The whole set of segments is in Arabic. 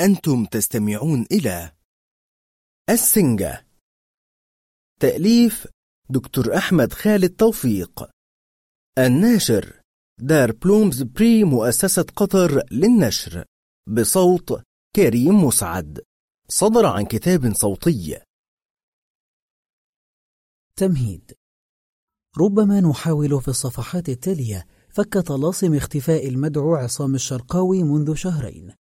أنتم تستمعون إلى السنجة. تأليف دكتور أحمد خالد توفيق. الناشر دار بلومز بري مؤسسة قطر للنشر. بصوت كريم مسعد. صدر عن كتاب صوتي. تمهيد. ربما نحاول في الصفحات التالية فك طلاسم اختفاء المدعو عصام الشرقاوي منذ شهرين.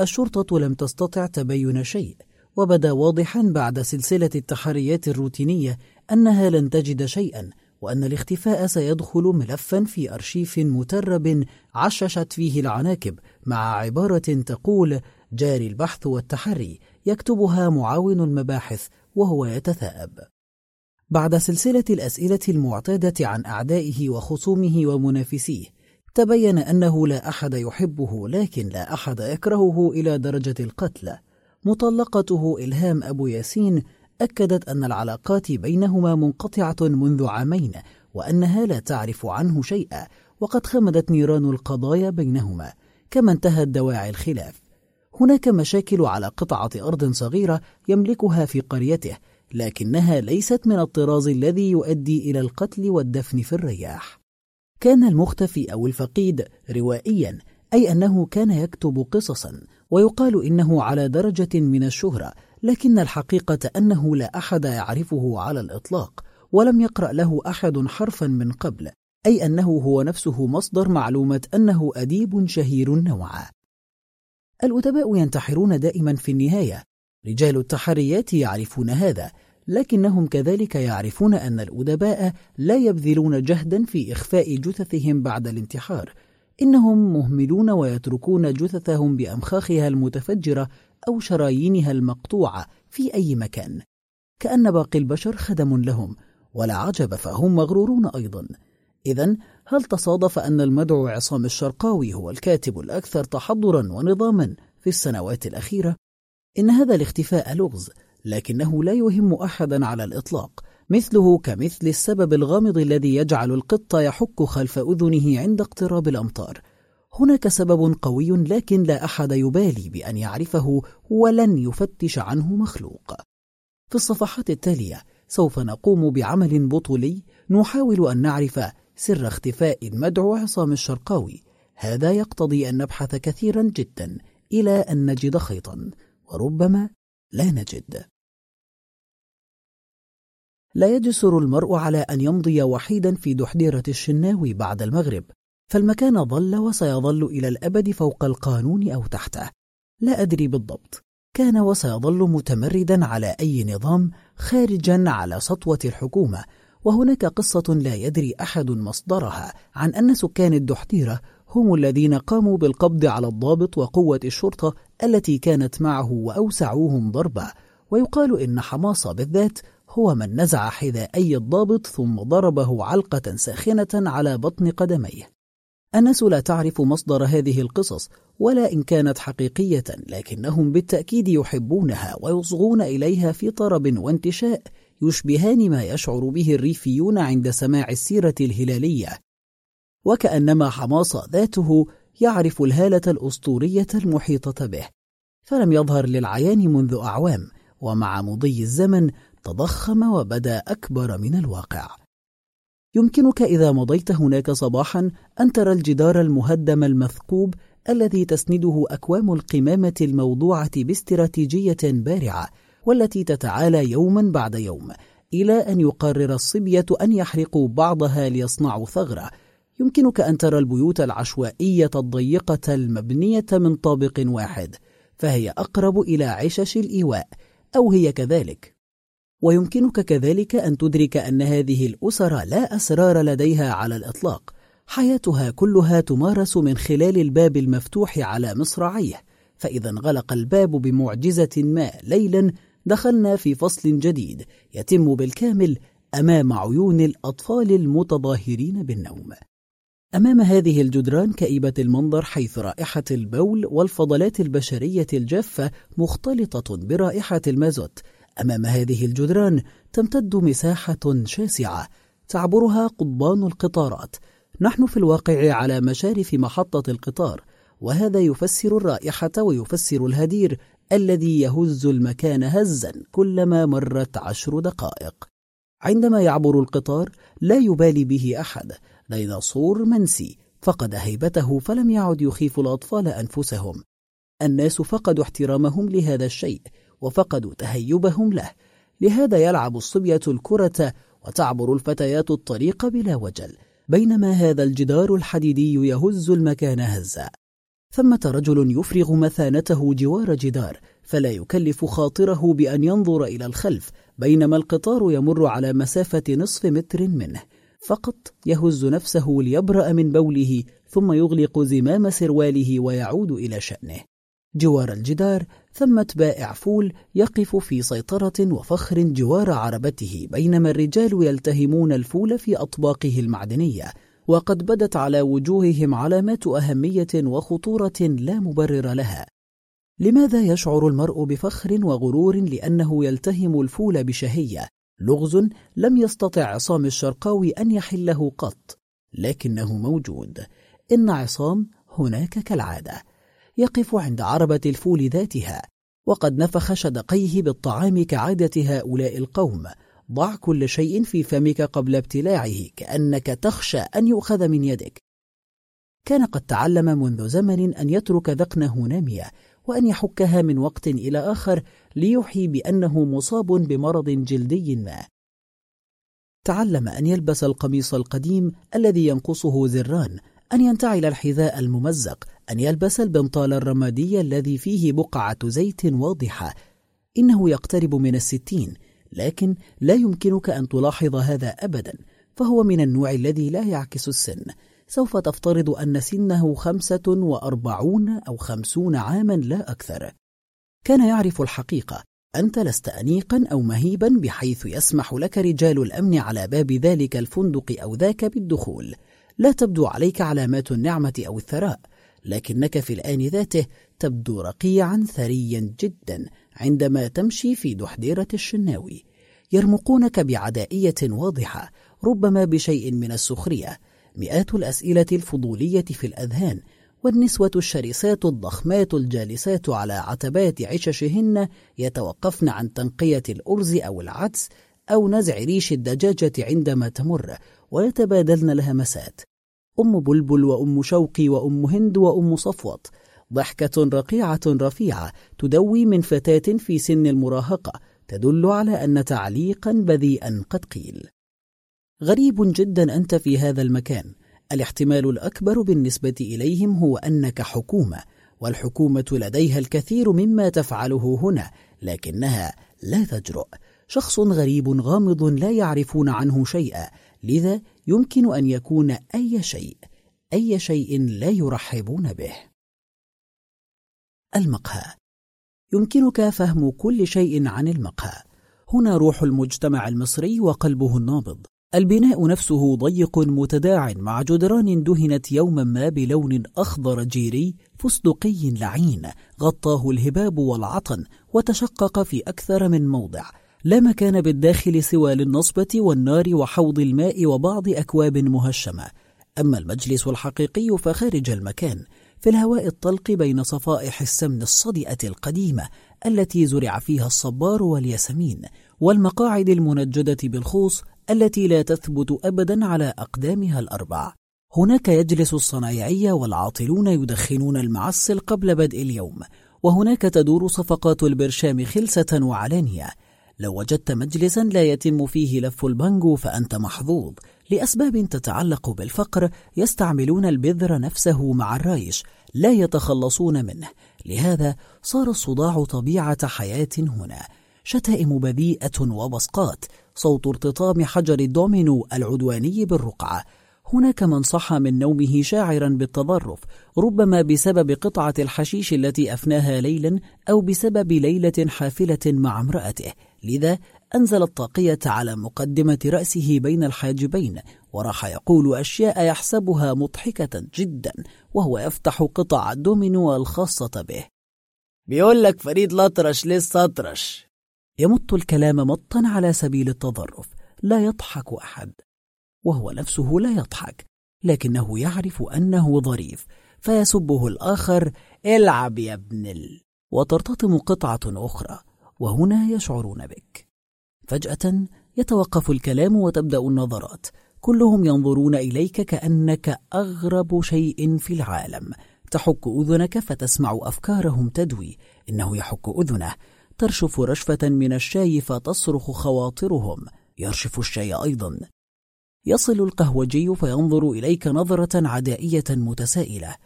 الشرطة لم تستطع تبين شيء وبدا واضحا بعد سلسلة التحريات الروتينية أنها لن تجد شيئا وأن الاختفاء سيدخل ملفا في أرشيف مترب عششت فيه العناكب مع عبارة تقول جاري البحث والتحري يكتبها معاون المباحث وهو يتثاءب بعد سلسلة الأسئلة المعتادة عن أعدائه وخصومه ومنافسيه تبين أنه لا أحد يحبه لكن لا أحد يكرهه إلى درجة القتل. مطلقته إلهام أبو ياسين أكدت أن العلاقات بينهما منقطعة منذ عامين وأنها لا تعرف عنه شيئا وقد خمدت نيران القضايا بينهما كما انتهت دواعي الخلاف. هناك مشاكل على قطعة أرض صغيرة يملكها في قريته لكنها ليست من الطراز الذي يؤدي إلى القتل والدفن في الرياح. كان المختفي أو الفقيد روائيا أي أنه كان يكتب قصصا ويقال إنه على درجة من الشهرة لكن الحقيقة أنه لا أحد يعرفه على الإطلاق ولم يقرأ له أحد حرفا من قبل أي أنه هو نفسه مصدر معلومة أنه أديب شهير نوعا. الأدباء ينتحرون دائما في النهاية. رجال التحريات يعرفون هذا. لكنهم كذلك يعرفون أن الأدباء لا يبذلون جهدا في إخفاء جثثهم بعد الانتحار. إنهم مهملون ويتركون جثثهم بأمخاخها المتفجرة أو شرايينها المقطوعة في أي مكان. كأن باقي البشر خدم لهم ولا عجب فهم مغرورون أيضا. إذا هل تصادف أن المدعو عصام الشرقاوي هو الكاتب الأكثر تحضرا ونظاما في السنوات الأخيرة؟ إن هذا الاختفاء لغز لكنه لا يهم أحدا على الإطلاق مثله كمثل السبب الغامض الذي يجعل القط يحك خلف أذنه عند اقتراب الأمطار. هناك سبب قوي لكن لا أحد يبالي بأن يعرفه ولن يفتش عنه مخلوق. في الصفحات التالية سوف نقوم بعمل بطولي نحاول أن نعرف سر اختفاء مدعو عصام الشرقاوي. هذا يقتضي أن نبحث كثيرا جدا إلى أن نجد خيطا وربما لا نجد. لا يجسر المرء على أن يمضي وحيدا في دحديرة الشناوي بعد المغرب فالمكان ظل وسيظل إلى الأبد فوق القانون أو تحته. لا أدري بالضبط. كان وسيظل متمردا على أي نظام خارجا على سطوة الحكومة وهناك قصة لا يدري أحد مصدرها عن أن سكان الدحديرة هم الذين قاموا بالقبض على الضابط وقوة الشرطة التي كانت معه وأوسعوهم ضربا ويقال إن حماصة بالذات هو من نزع حذاءي الضابط ثم ضربه علقة ساخنة على بطن قدميه. الناس لا تعرف مصدر هذه القصص ولا إن كانت حقيقية لكنهم بالتأكيد يحبونها ويصغون إليها في طرب وانتشاء يشبهان ما يشعر به الريفيون عند سماع السيرة الهلالية. وكأنما حماص ذاته يعرف الهالة الأسطورية المحيطة به. فلم يظهر للعيان منذ أعوام ومع مضي الزمن تضخم وبدا أكبر من الواقع. يمكنك إذا مضيت هناك صباحا أن ترى الجدار المهدم المثقوب الذي تسنده أكوام القمامة الموضوعة باستراتيجية بارعة والتي تتعالى يوما بعد يوم إلى أن يقرر الصبية أن يحرقوا بعضها ليصنعوا ثغرة. يمكنك أن ترى البيوت العشوائية الضيقة المبنية من طابق واحد فهي أقرب إلى عشش الإيواء أو هي كذلك. ويمكنك كذلك أن تدرك أن هذه الأسر لا أسرار لديها على الإطلاق. حياتها كلها تمارس من خلال الباب المفتوح على مصراعيه فإذا انغلق الباب بمعجزة ما ليلا دخلنا في فصل جديد يتم بالكامل أمام عيون الأطفال المتظاهرين بالنوم. أمام هذه الجدران كئيبة المنظر حيث رائحة البول والفضلات البشرية الجافة مختلطة برائحة المازوت. أمام هذه الجدران تمتد مساحة شاسعة تعبرها قضبان القطارات. نحن في الواقع على مشارف محطة القطار وهذا يفسر الرائحة ويفسر الهدير الذي يهز المكان هزا كلما مرت عشر دقائق. عندما يعبر القطار لا يبالي به أحد. ديناصور منسي. فقد هيبته فلم يعد يخيف الأطفال أنفسهم. الناس فقدوا احترامهم لهذا الشيء. وفقدوا تهيبهم له. لهذا يلعب الصبية الكرة وتعبر الفتيات الطريق بلا وجل بينما هذا الجدار الحديدي يهز المكان هزا. ثمة رجل يفرغ مثانته جوار جدار فلا يكلف خاطره بأن ينظر إلى الخلف بينما القطار يمر على مسافة نصف متر منه. فقط يهز نفسه ليبرأ من بوله ثم يغلق زمام سرواله ويعود إلى شأنه. جوار الجدار ثمة بائع فول يقف في سيطرة وفخر جوار عربته بينما الرجال يلتهمون الفول في أطباقه المعدنية وقد بدت على وجوههم علامات أهمية وخطورة لا مبرر لها. لماذا يشعر المرء بفخر وغرور؟ لأنه يلتهم الفول بشهية. لغز لم يستطع عصام الشرقاوي أن يحله قط لكنه موجود. إن عصام هناك كالعادة. يقف عند عربة الفول ذاتها وقد نفخ شدقيه بالطعام كعادة هؤلاء القوم. ضع كل شيء في فمك قبل ابتلاعه كأنك تخشى أن يؤخذ من يدك. كان قد تعلم منذ زمن أن يترك ذقنه نامية وأن يحكها من وقت إلى آخر ليحيي بأنه مصاب بمرض جلدي ما. تعلم أن يلبس القميص القديم الذي ينقصه زران أن ينتعل الحذاء الممزق أن يلبس البنطال الرمادي الذي فيه بقعة زيت واضحة. إنه يقترب من الستين لكن لا يمكنك أن تلاحظ هذا أبدا فهو من النوع الذي لا يعكس السن. سوف تفترض أن سنه خمسة وأربعون أو خمسون عاما لا أكثر. كان يعرف الحقيقة. أنت لست أنيقا أو مهيبا بحيث يسمح لك رجال الأمن على باب ذلك الفندق أو ذاك بالدخول. لا تبدو عليك علامات النعمة أو الثراء. لكنك في الآن ذاته تبدو رقيعا ثريا جدا عندما تمشي في دحديرة الشناوي. يرمقونك بعدائية واضحة ربما بشيء من السخرية. مئات الأسئلة الفضولية في الأذهان والنسوة الشرسات الضخمات الجالسات على عتبات عششهن يتوقفن عن تنقية الأرز أو العدس أو نزع ريش الدجاجة عندما تمر ويتبادلن الهمسات أم بلبل وأم شوقي وأم هند وأم صفوت ضحكة رقيعة رفيعة تدوي من فتاة في سن المراهقة تدل على أن تعليقا بذيئا قد قيل. غريب جدا أنت في هذا المكان. الاحتمال الأكبر بالنسبة إليهم هو أنك حكومة والحكومة لديها الكثير مما تفعله هنا لكنها لا تجرؤ. شخص غريب غامض لا يعرفون عنه شيئا. لذا يمكن أن يكون أي شيء أي شيء لا يرحبون به. المقهى. يمكنك فهم كل شيء عن المقهى. هنا روح المجتمع المصري وقلبه النابض. البناء نفسه ضيق متداع مع جدران دهنت يوما ما بلون أخضر جيري فستقي لعين غطاه الهباب والعطن وتشقق في أكثر من موضع. لا مكان بالداخل سوى للنصبة والنار وحوض الماء وبعض أكواب مهشمة. أما المجلس الحقيقي فخارج المكان في الهواء الطلق بين صفائح السمن الصدئة القديمة التي زرع فيها الصبار والياسمين والمقاعد المنجدة بالخوص التي لا تثبت أبدا على أقدامها الأربع. هناك يجلس الصنايعية والعاطلون يدخنون المعسل قبل بدء اليوم وهناك تدور صفقات البرشام خلسة وعلانية. لو وجدت مجلسا لا يتم فيه لف البنجو فأنت محظوظ. لأسباب تتعلق بالفقر يستعملون البذر نفسه مع الرايش لا يتخلصون منه. لهذا صار الصداع طبيعة حياة هنا. شتائم بذيئة وبصقات صوت ارتطام حجر الدومينو العدواني بالرقعة. هناك من صح من نومه شاعرا بالتظرف ربما بسبب قطعة الحشيش التي أفناها ليلا أو بسبب ليلة حافلة مع امرأته. لذا أنزل الطاقية على مقدمة رأسه بين الحاجبين وراح يقول أشياء يحسبها مضحكة جدا وهو يفتح قطع الدومينو الخاصة به. بيقول لك فريد لطرش لسه أطرش. يمط الكلام مطا على سبيل التظرف لا يضحك أحد. وهو نفسه لا يضحك لكنه يعرف أنه ظريف فيسبه الآخر العب يا ابن ال وترتطم قطعة أخرى وهنا يشعرون بك. فجأة يتوقف الكلام وتبدأ النظرات كلهم ينظرون إليك كأنك أغرب شيء في العالم تحك أذنك فتسمع أفكارهم تدوي إنه يحك أذنه ترشف رشفة من الشاي فتصرخ خواطرهم يرشف الشاي أيضا. يصل القهوجي فينظر إليك نظرة عدائية متسائلة.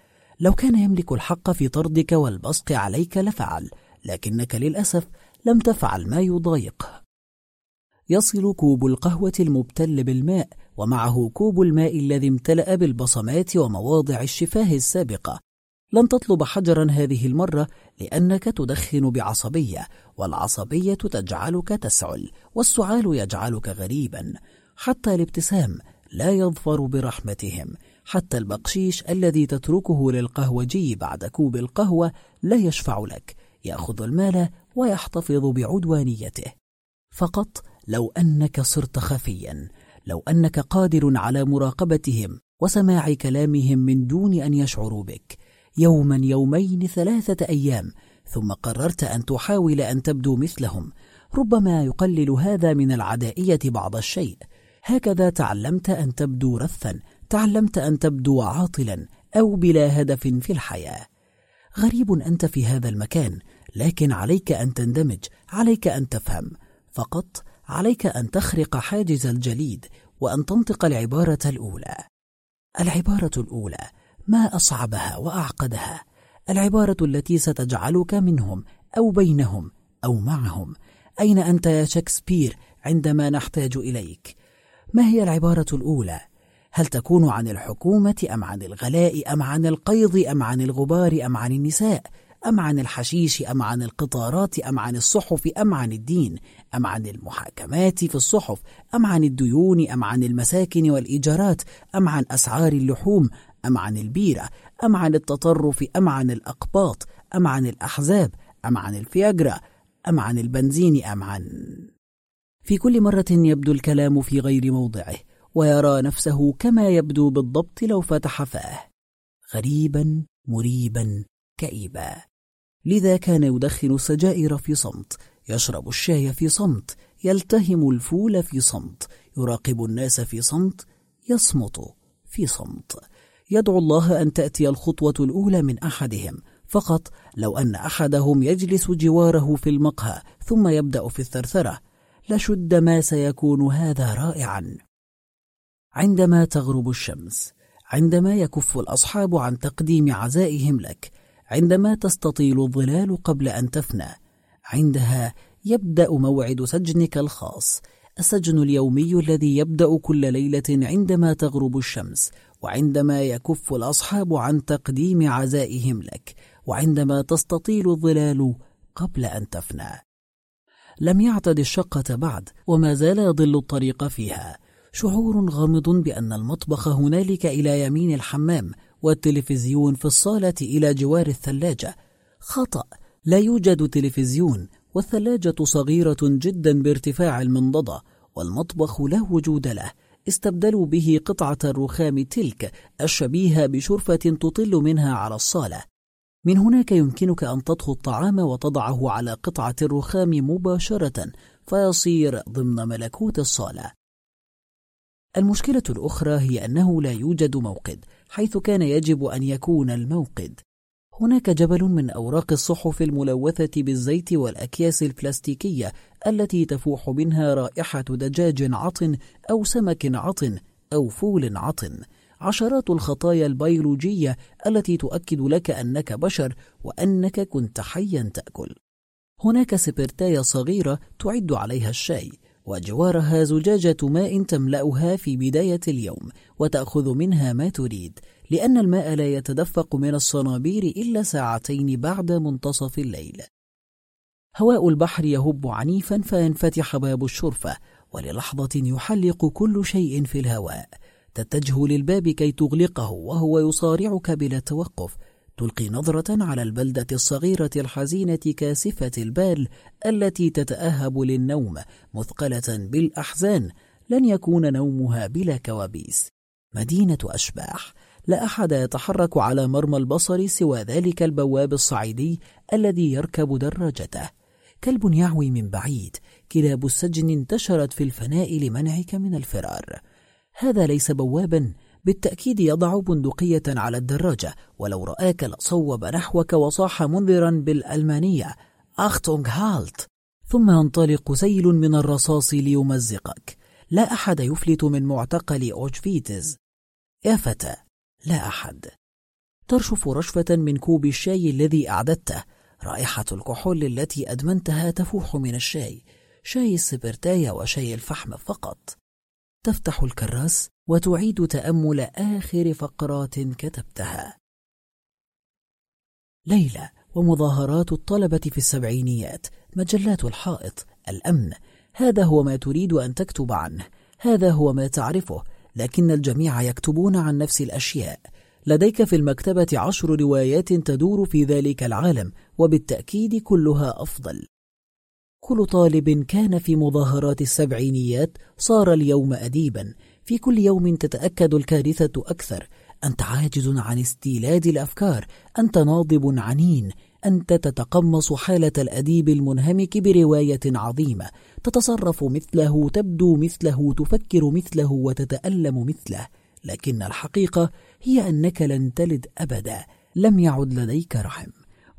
لو كان يملك الحق في طردك والبصق عليك لفعل لكنك للأسف لم تفعل ما يضايقه يصل كوب القهوة المبتل بالماء ومعه كوب الماء الذي امتلأ بالبصمات ومواضع الشفاه السابقة. لن تطلب حجرا هذه المرة لأنك تدخن بعصبية والعصبية تجعلك تسعل والسعال يجعلك غريبا. حتى الابتسام لا يظفر برحمتهم. حتى البقشيش الذي تتركه للقهوجي بعد كوب القهوة لا يشفع لك. يأخذ المال ويحتفظ بعدوانيته. فقط لو أنك صرت خفيا لو أنك قادر على مراقبتهم وسماع كلامهم من دون أن يشعروا بك. يوما يومين ثلاثة أيام ثم قررت أن تحاول أن تبدو مثلهم. ربما يقلل هذا من العدائية بعض الشيء. هكذا تعلمت أن تبدو رثا تعلمت أن تبدو عاطلا أو بلا هدف في الحياة. غريب أنت في هذا المكان لكن عليك أن تندمج عليك أن تفهم. فقط عليك أن تخرق حاجز الجليد وأن تنطق العبارة الأولى. العبارة الأولى ما أصعبها وأعقدها. العبارة التي ستجعلك منهم أو بينهم أو معهم. أين أنت يا شكسبير عندما نحتاج إليك؟ ما هي العبارة الأولى؟ هل تكون عن الحكومة أم عن الغلاء أم عن القيض أم عن الغبار أم عن النساء أم عن الحشيش أم عن القطارات أم عن الصحف أم عن الدين أم عن المحاكمات في الصحف أم عن الديون أم عن المساكن والإيجارات أم عن أسعار اللحوم أم عن البيرة أم عن التطرف أم عن الأقباط أم عن الأحزاب أم عن الفياجرا أم عن البنزين أم عن في كل مرة يبدو الكلام في غير موضعه ويرى نفسه كما يبدو بالضبط لو فتح فاه. غريبا مريبا كئيبا. لذا كان يدخن السجائر في صمت يشرب الشاي في صمت يلتهم الفول في صمت يراقب الناس في صمت يصمت في صمت. يدعو الله أن تأتي الخطوة الأولى من أحدهم. فقط لو أن أحدهم يجلس جواره في المقهى ثم يبدأ في الثرثرة لشد ما سيكون هذا رائعا. عندما تغرب الشمس عندما يكف الأصحاب عن تقديم عزائهم لك عندما تستطيل الظلال قبل أن تفنى عندها يبدأ موعد سجنك الخاص السجن اليومي الذي يبدأ كل ليلة عندما تغرب الشمس وعندما يكف الأصحاب عن تقديم عزائهم لك وعندما تستطيل الظلال قبل أن تفنى. لم يعتد الشقة بعد وما زال يضل الطريق فيها. شعور غامض بأن المطبخ هنالك إلى يمين الحمام والتلفزيون في الصالة إلى جوار الثلاجة. خطأ لا يوجد تلفزيون والثلاجة صغيرة جدا بارتفاع المنضدة والمطبخ لا وجود له. استبدلوا به قطعة الرخام تلك الشبيهة بشرفة تطل منها على الصالة. من هناك يمكنك أن تطهو الطعام وتضعه على قطعة الرخام مباشرة فيصير ضمن ملكوت الصالة. المشكلة الأخرى هي أنه لا يوجد موقد حيث كان يجب أن يكون الموقد. هناك جبل من أوراق الصحف الملوثة بالزيت والأكياس البلاستيكية التي تفوح منها رائحة دجاج عطن أو سمك عطن أو فول عطن. عشرات الخطايا البيولوجية التي تؤكد لك أنك بشر وأنك كنت حيا تأكل. هناك سبرتاية صغيرة تعد عليها الشاي وجوارها زجاجة ماء تملأها في بداية اليوم وتأخذ منها ما تريد لأن الماء لا يتدفق من الصنابير إلا ساعتين بعد منتصف الليل. هواء البحر يهب عنيفا فينفتح باب الشرفة وللحظة يحلق كل شيء في الهواء. تتجه للباب كي تغلقه وهو يصارعك بلا توقف. تلقي نظرة على البلدة الصغيرة الحزينة كاسفة البال التي تتأهب للنوم مثقلة بالأحزان. لن يكون نومها بلا كوابيس. مدينة أشباح. لا أحد يتحرك على مرمى البصر سوى ذلك البواب الصعيدي الذي يركب دراجته. كلب يعوي من بعيد. كلاب السجن انتشرت في الفناء لمنعك من الفرار. هذا ليس بوابا بالتأكيد يضع بندقية على الدراجة. ولو رآك لصوب نحوك وصاح منذرا بالألمانية. Achtung Halt ثم ينطلق سيل من الرصاص ليمزقك. لا أحد يفلت من معتقل أوشفيتز يا فتى لا أحد. ترشف رشفة من كوب الشاي الذي أعددته. رائحة الكحول التي أدمنتها تفوح من الشاي. شاي السبرتايا وشاي الفحم فقط. تفتح الكراس وتعيد تأمل آخر فقرات كتبتها. ليلى ومظاهرات الطلبة في السبعينيات. مجلات الحائط الأمن. هذا هو ما تريد أن تكتب عنه. هذا هو ما تعرفه. لكن الجميع يكتبون عن نفس الأشياء. لديك في المكتبة عشر روايات تدور في ذلك العالم وبالتأكيد كلها أفضل. كل طالب كان في مظاهرات السبعينيات صار اليوم أديبا. في كل يوم تتأكد الكارثة أكثر. أنت عاجز عن استيلاد الأفكار. أنت ناضب عنين. أنت تتقمص حالة الأديب المنهمك برواية عظيمة. تتصرف مثله تبدو مثله تفكر مثله وتتألم مثله. لكن الحقيقة هي أنك لن تلد أبدا. لم يعد لديك رحم.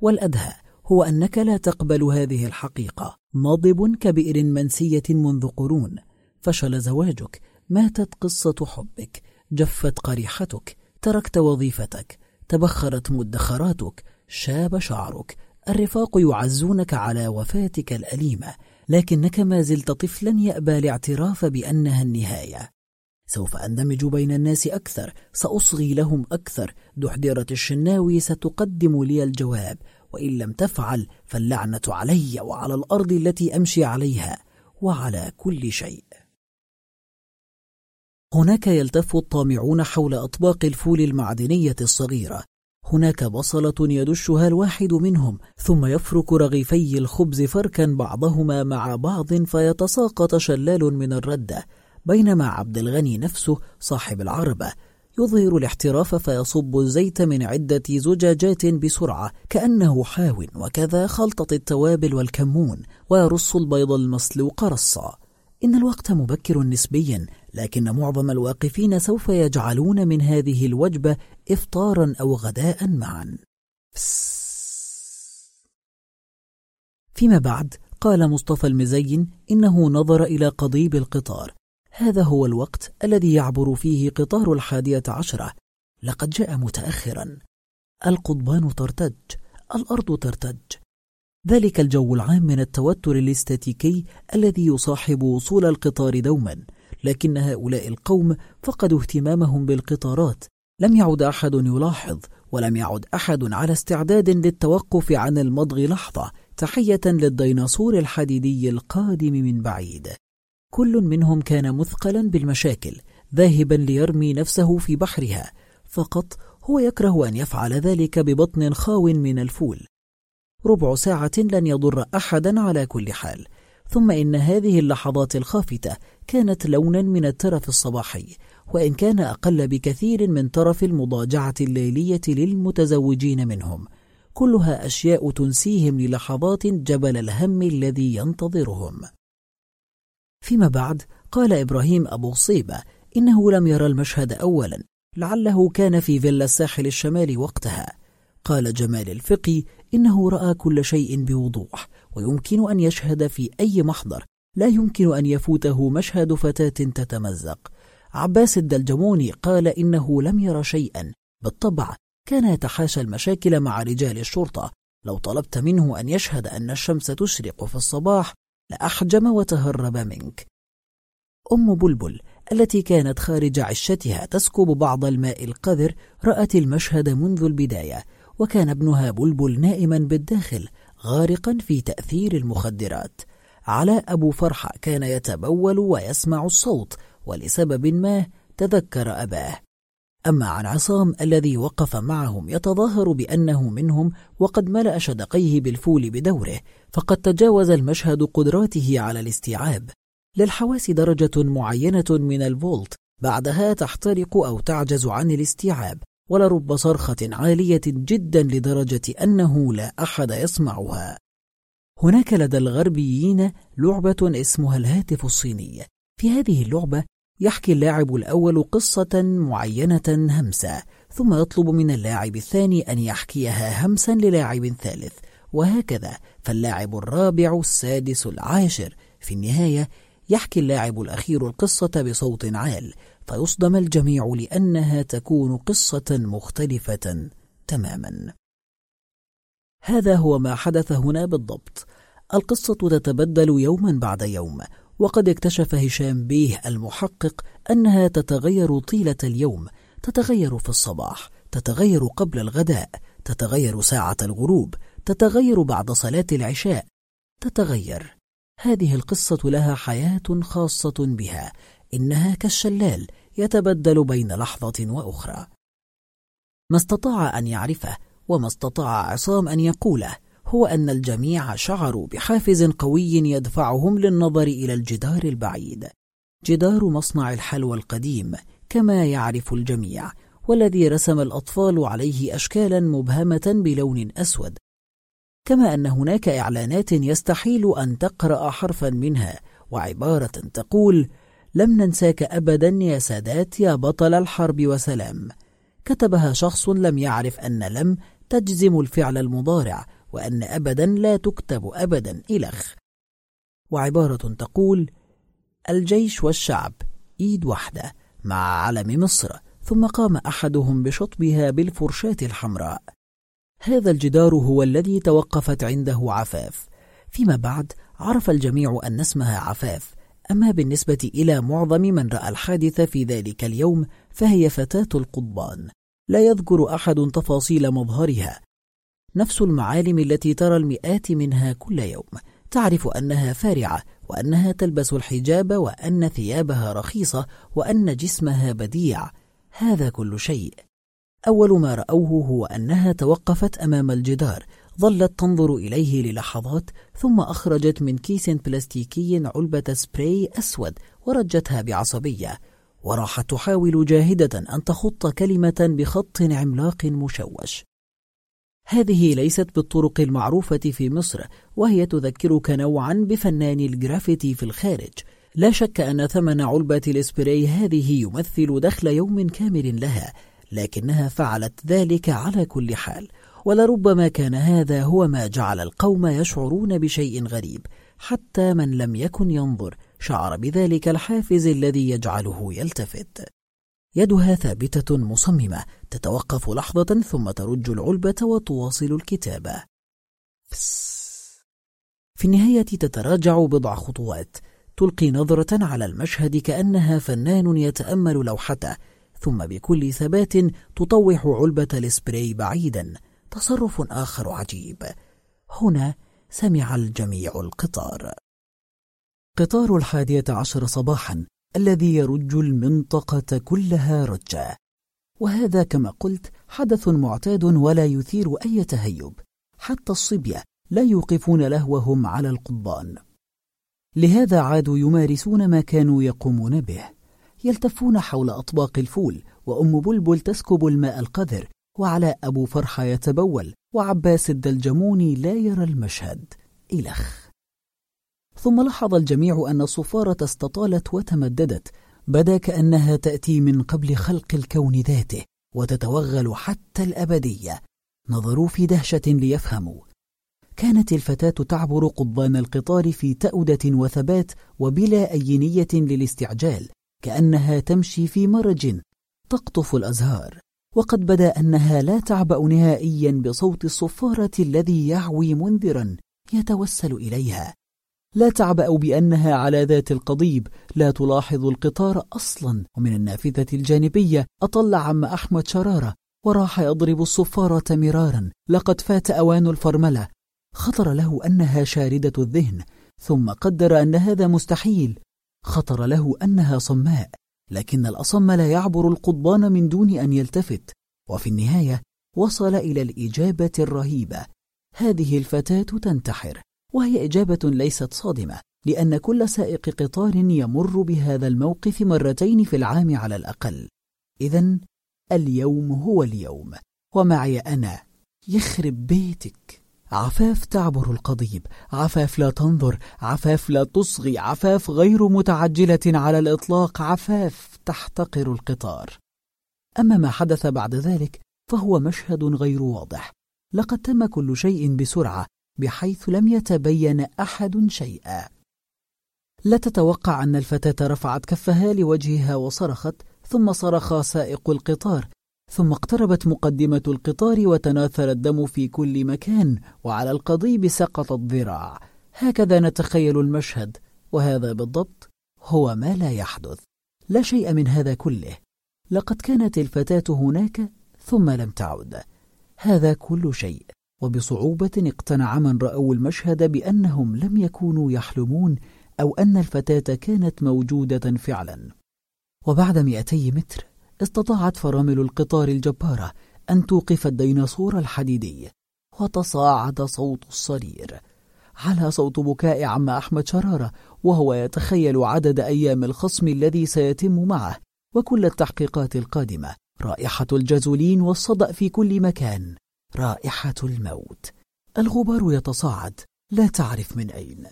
والأدهى هو أنك لا تقبل هذه الحقيقة. ناضب كبئر منسية منذ قرون فشل زواجك ماتت قصة حبك جفت قريحتك تركت وظيفتك تبخرت مدخراتك شاب شعرك الرفاق يعزونك على وفاتك الأليمة لكنك ما زلت طفلا يأبى الاعتراف بأنها النهاية. سوف أندمج بين الناس أكثر سأصغي لهم أكثر دحديرة الشناوي ستقدم لي الجواب. وإن لم تفعل فاللعنة علي وعلى الأرض التي أمشي عليها وعلى كل شيء. هناك يلتف الطامعون حول أطباق الفول المعدنية الصغيرة. هناك بصلة يدشها الواحد منهم ثم يفرك رغيفي الخبز فركا بعضهما مع بعض فيتساقط شلال من الردة بينما عبد الغني نفسه صاحب العربة يظهر الاحتراف فيصب الزيت من عدة زجاجات بسرعة كأنه حاو وكذا خلطة التوابل والكمون ويرص البيض المسلوق رصا. إن الوقت مبكر نسبيا لكن معظم الواقفين سوف يجعلون من هذه الوجبة إفطارا أو غداء معا. فيما بعد قال مصطفى المزين إنه نظر إلى قضيب القطار. هذا هو الوقت الذي يعبر فيه قطار الحادية عشرة. لقد جاء متأخرا. القضبان ترتج. الأرض ترتج. ذلك الجو العام من التوتر الاستاتيكي الذي يصاحب وصول القطار دوما. لكن هؤلاء القوم فقدوا اهتمامهم بالقطارات. لم يعد أحد يلاحظ ولم يعد أحد على استعداد للتوقف عن المضغ لحظة. تحية للديناصور الحديدي القادم من بعيد. كل منهم كان مثقلا بالمشاكل ذاهبا ليرمي نفسه في بحرها فقط هو يكره أن يفعل ذلك ببطن خاو من الفول. ربع ساعة لن يضر أحدا على كل حال. ثم إن هذه اللحظات الخافتة كانت لونا من الترف الصباحي وإن كان أقل بكثير من ترف المضاجعة الليلية للمتزوجين منهم. كلها أشياء تنسيهم للحظات جبل الهم الذي ينتظرهم. فيما بعد قال إبراهيم أبو صيبة إنه لم يرى المشهد أولا لعله كان في فيلا الساحل الشمالي وقتها. قال جمال الفقي إنه رأى كل شيء بوضوح ويمكن أن يشهد في أي محضر لا يمكن أن يفوته مشهد فتاة تتمزق. عباس الدلجموني قال إنه لم ير شيئا بالطبع كان يتحاشى المشاكل مع رجال الشرطة. لو طلبت منه أن يشهد أن الشمس تشرق في الصباح لأحجم وتهرب منك. أم بلبل التي كانت خارج عشتها تسكب بعض الماء القذر رأت المشهد منذ البداية وكان ابنها بلبل نائما بالداخل غارقا في تأثير المخدرات. علاء أبو فرحة كان يتبول ويسمع الصوت ولسبب ما تذكر أباه. أما عن عصام الذي وقف معهم يتظاهر بأنه منهم وقد ملأ شدقيه بالفول بدوره فقد تجاوز المشهد قدراته على الاستيعاب. للحواس درجة معينة من الفولت بعدها تحترق أو تعجز عن الاستيعاب ولرب صرخة عالية جدا لدرجة أنه لا أحد يسمعها. هناك لدى الغربيين لعبة اسمها الهاتف الصيني. في هذه اللعبة يحكي اللاعب الأول قصة معينة همسة ثم يطلب من اللاعب الثاني أن يحكيها همسا للاعب ثالث وهكذا. فاللاعب الرابع السادس العاشر في النهاية يحكي اللاعب الأخير القصة بصوت عال فيصدم الجميع لأنها تكون قصة مختلفة تماما. هذا هو ما حدث هنا بالضبط. القصة تتبدل يوما بعد يوم وقد اكتشف هشام بيه المحقق أنها تتغير طيلة اليوم تتغير في الصباح تتغير قبل الغداء تتغير ساعة الغروب تتغير بعد صلاة العشاء تتغير. هذه القصة لها حياة خاصة بها إنها كالشلال يتبدل بين لحظة وأخرى. ما استطاع أن يعرفه وما استطاع عصام أن يقوله هو أن الجميع شعروا بحافز قوي يدفعهم للنظر إلى الجدار البعيد. جدار مصنع الحلوى القديم كما يعرف الجميع والذي رسم الأطفال عليه أشكالا مبهمة بلون أسود. كما أن هناك إعلانات يستحيل أن تقرأ حرفا منها وعبارة تقول لم ننساك أبدا يا سادات يا بطل الحرب وسلام كتبها شخص لم يعرف أن لم تجزم الفعل المضارع وأن أبدا لا تكتب أبدا. إلخ. وعبارة تقول الجيش والشعب إيد واحدة مع علم مصر ثم قام أحدهم بشطبها بالفرشاة الحمراء. هذا الجدار هو الذي توقفت عنده عفاف. فيما بعد عرف الجميع أن اسمها عفاف. أما بالنسبة إلى معظم من رأى الحادثة في ذلك اليوم فهي فتاة القضبان. لا يذكر أحد تفاصيل مظهرها. نفس المعالم التي ترى المئات منها كل يوم. تعرف أنها فارعة وأنها تلبس الحجاب وأن ثيابها رخيصة وأن جسمها بديع. هذا كل شيء. أول ما رأوه هو أنها توقفت أمام الجدار. ظلت تنظر إليه للحظات ثم أخرجت من كيس بلاستيكي علبة سبراي أسود ورجتها بعصبية. وراحت تحاول جاهدة أن تخط كلمة بخط عملاق مشوش. هذه ليست بالطرق المعروفة في مصر وهي تذكرك نوعا بفنان الجرافيتي في الخارج. لا شك أن ثمن علبة الإسبري هذه يمثل دخل يوم كامل لها لكنها فعلت ذلك على كل حال. ولربما كان هذا هو ما جعل القوم يشعرون بشيء غريب حتى من لم يكن ينظر شعر بذلك الحافز الذي يجعله يلتفت. يدها ثابتة مصممة تتوقف لحظة ثم ترج العلبة وتواصل الكتابة في النهاية تتراجع بضع خطوات تلقي نظرة على المشهد كأنها فنان يتأمل لوحته ثم بكل ثبات تطوح علبة الاسبري بعيدا. تصرف آخر عجيب. هنا سمع الجميع القطار. قطار الحادية عشر صباحا. الذي يرج المنطقة كلها رجة وهذا كما قلت حدث معتاد ولا يثير أي تهيب. حتى الصبية لا يوقفون لهوهم على القضبان. لهذا عادوا يمارسون ما كانوا يقومون به. يلتفون حول أطباق الفول وأم بلبل تسكب الماء القذر وعلى أبو فرحة يتبول وعباس الدلجموني لا يرى المشهد. إلخ. ثم لاحظ الجميع أن الصفارة استطالت وتمددت بدا كأنها تأتي من قبل خلق الكون ذاته وتتوغل حتى الأبدية. نظروا في دهشة ليفهموا. كانت الفتاة تعبر قضبان القطار في تأودة وثبات وبلا أي نية للاستعجال كأنها تمشي في مرج تقطف الأزهار. وقد بدا أنها لا تعبأ نهائيا بصوت الصفارة الذي يعوي منذرا يتوسل إليها. لا تعبأ بأنها على ذات القضيب لا تلاحظ القطار أصلا. ومن النافذة الجانبية أطل عم أحمد شرارة وراح يضرب الصفارة مرارا لقد فات أوان الفرملة. خطر له أنها شاردة الذهن ثم قدر أن هذا مستحيل. خطر له أنها صماء لكن الأصم لا يعبر القضبان من دون أن يلتفت. وفي النهاية وصل إلى الإجابة الرهيبة. هذه الفتاة تنتحر. وهي إجابة ليست صادمة لأن كل سائق قطار يمر بهذا الموقف مرتين في العام على الأقل. إذا اليوم هو اليوم ومعي أنا. يخرب بيتك. عفاف تعبر القضيب. عفاف لا تنظر. عفاف لا تصغي. عفاف غير متعجلة على الإطلاق. عفاف تحتقر القطار. أما ما حدث بعد ذلك فهو مشهد غير واضح. لقد تم كل شيء بسرعة. بحيث لم يتبين أحد شيئا. لا تتوقع أن الفتاة رفعت كفها لوجهها وصرخت ثم صرخ سائق القطار ثم اقتربت مقدمة القطار وتناثر الدم في كل مكان وعلى القضيب سقط الذراع. هكذا نتخيل المشهد وهذا بالضبط هو ما لا يحدث. لا شيء من هذا كله. لقد كانت الفتاة هناك ثم لم تعد. هذا كل شيء. وبصعوبة اقتنع من رأوا المشهد بأنهم لم يكونوا يحلمون أو أن الفتاة كانت موجودة فعلا. وبعد مئتي متر استطاعت فرامل القطار الجبارة أن توقف الديناصور الحديدي وتصاعد صوت الصرير. على صوت بكاء عم أحمد شرارة وهو يتخيل عدد أيام الخصم الذي سيتم معه وكل التحقيقات القادمة. رائحة الجازولين والصدأ في كل مكان. رائحة الموت. الغبار يتصاعد لا تعرف من أين.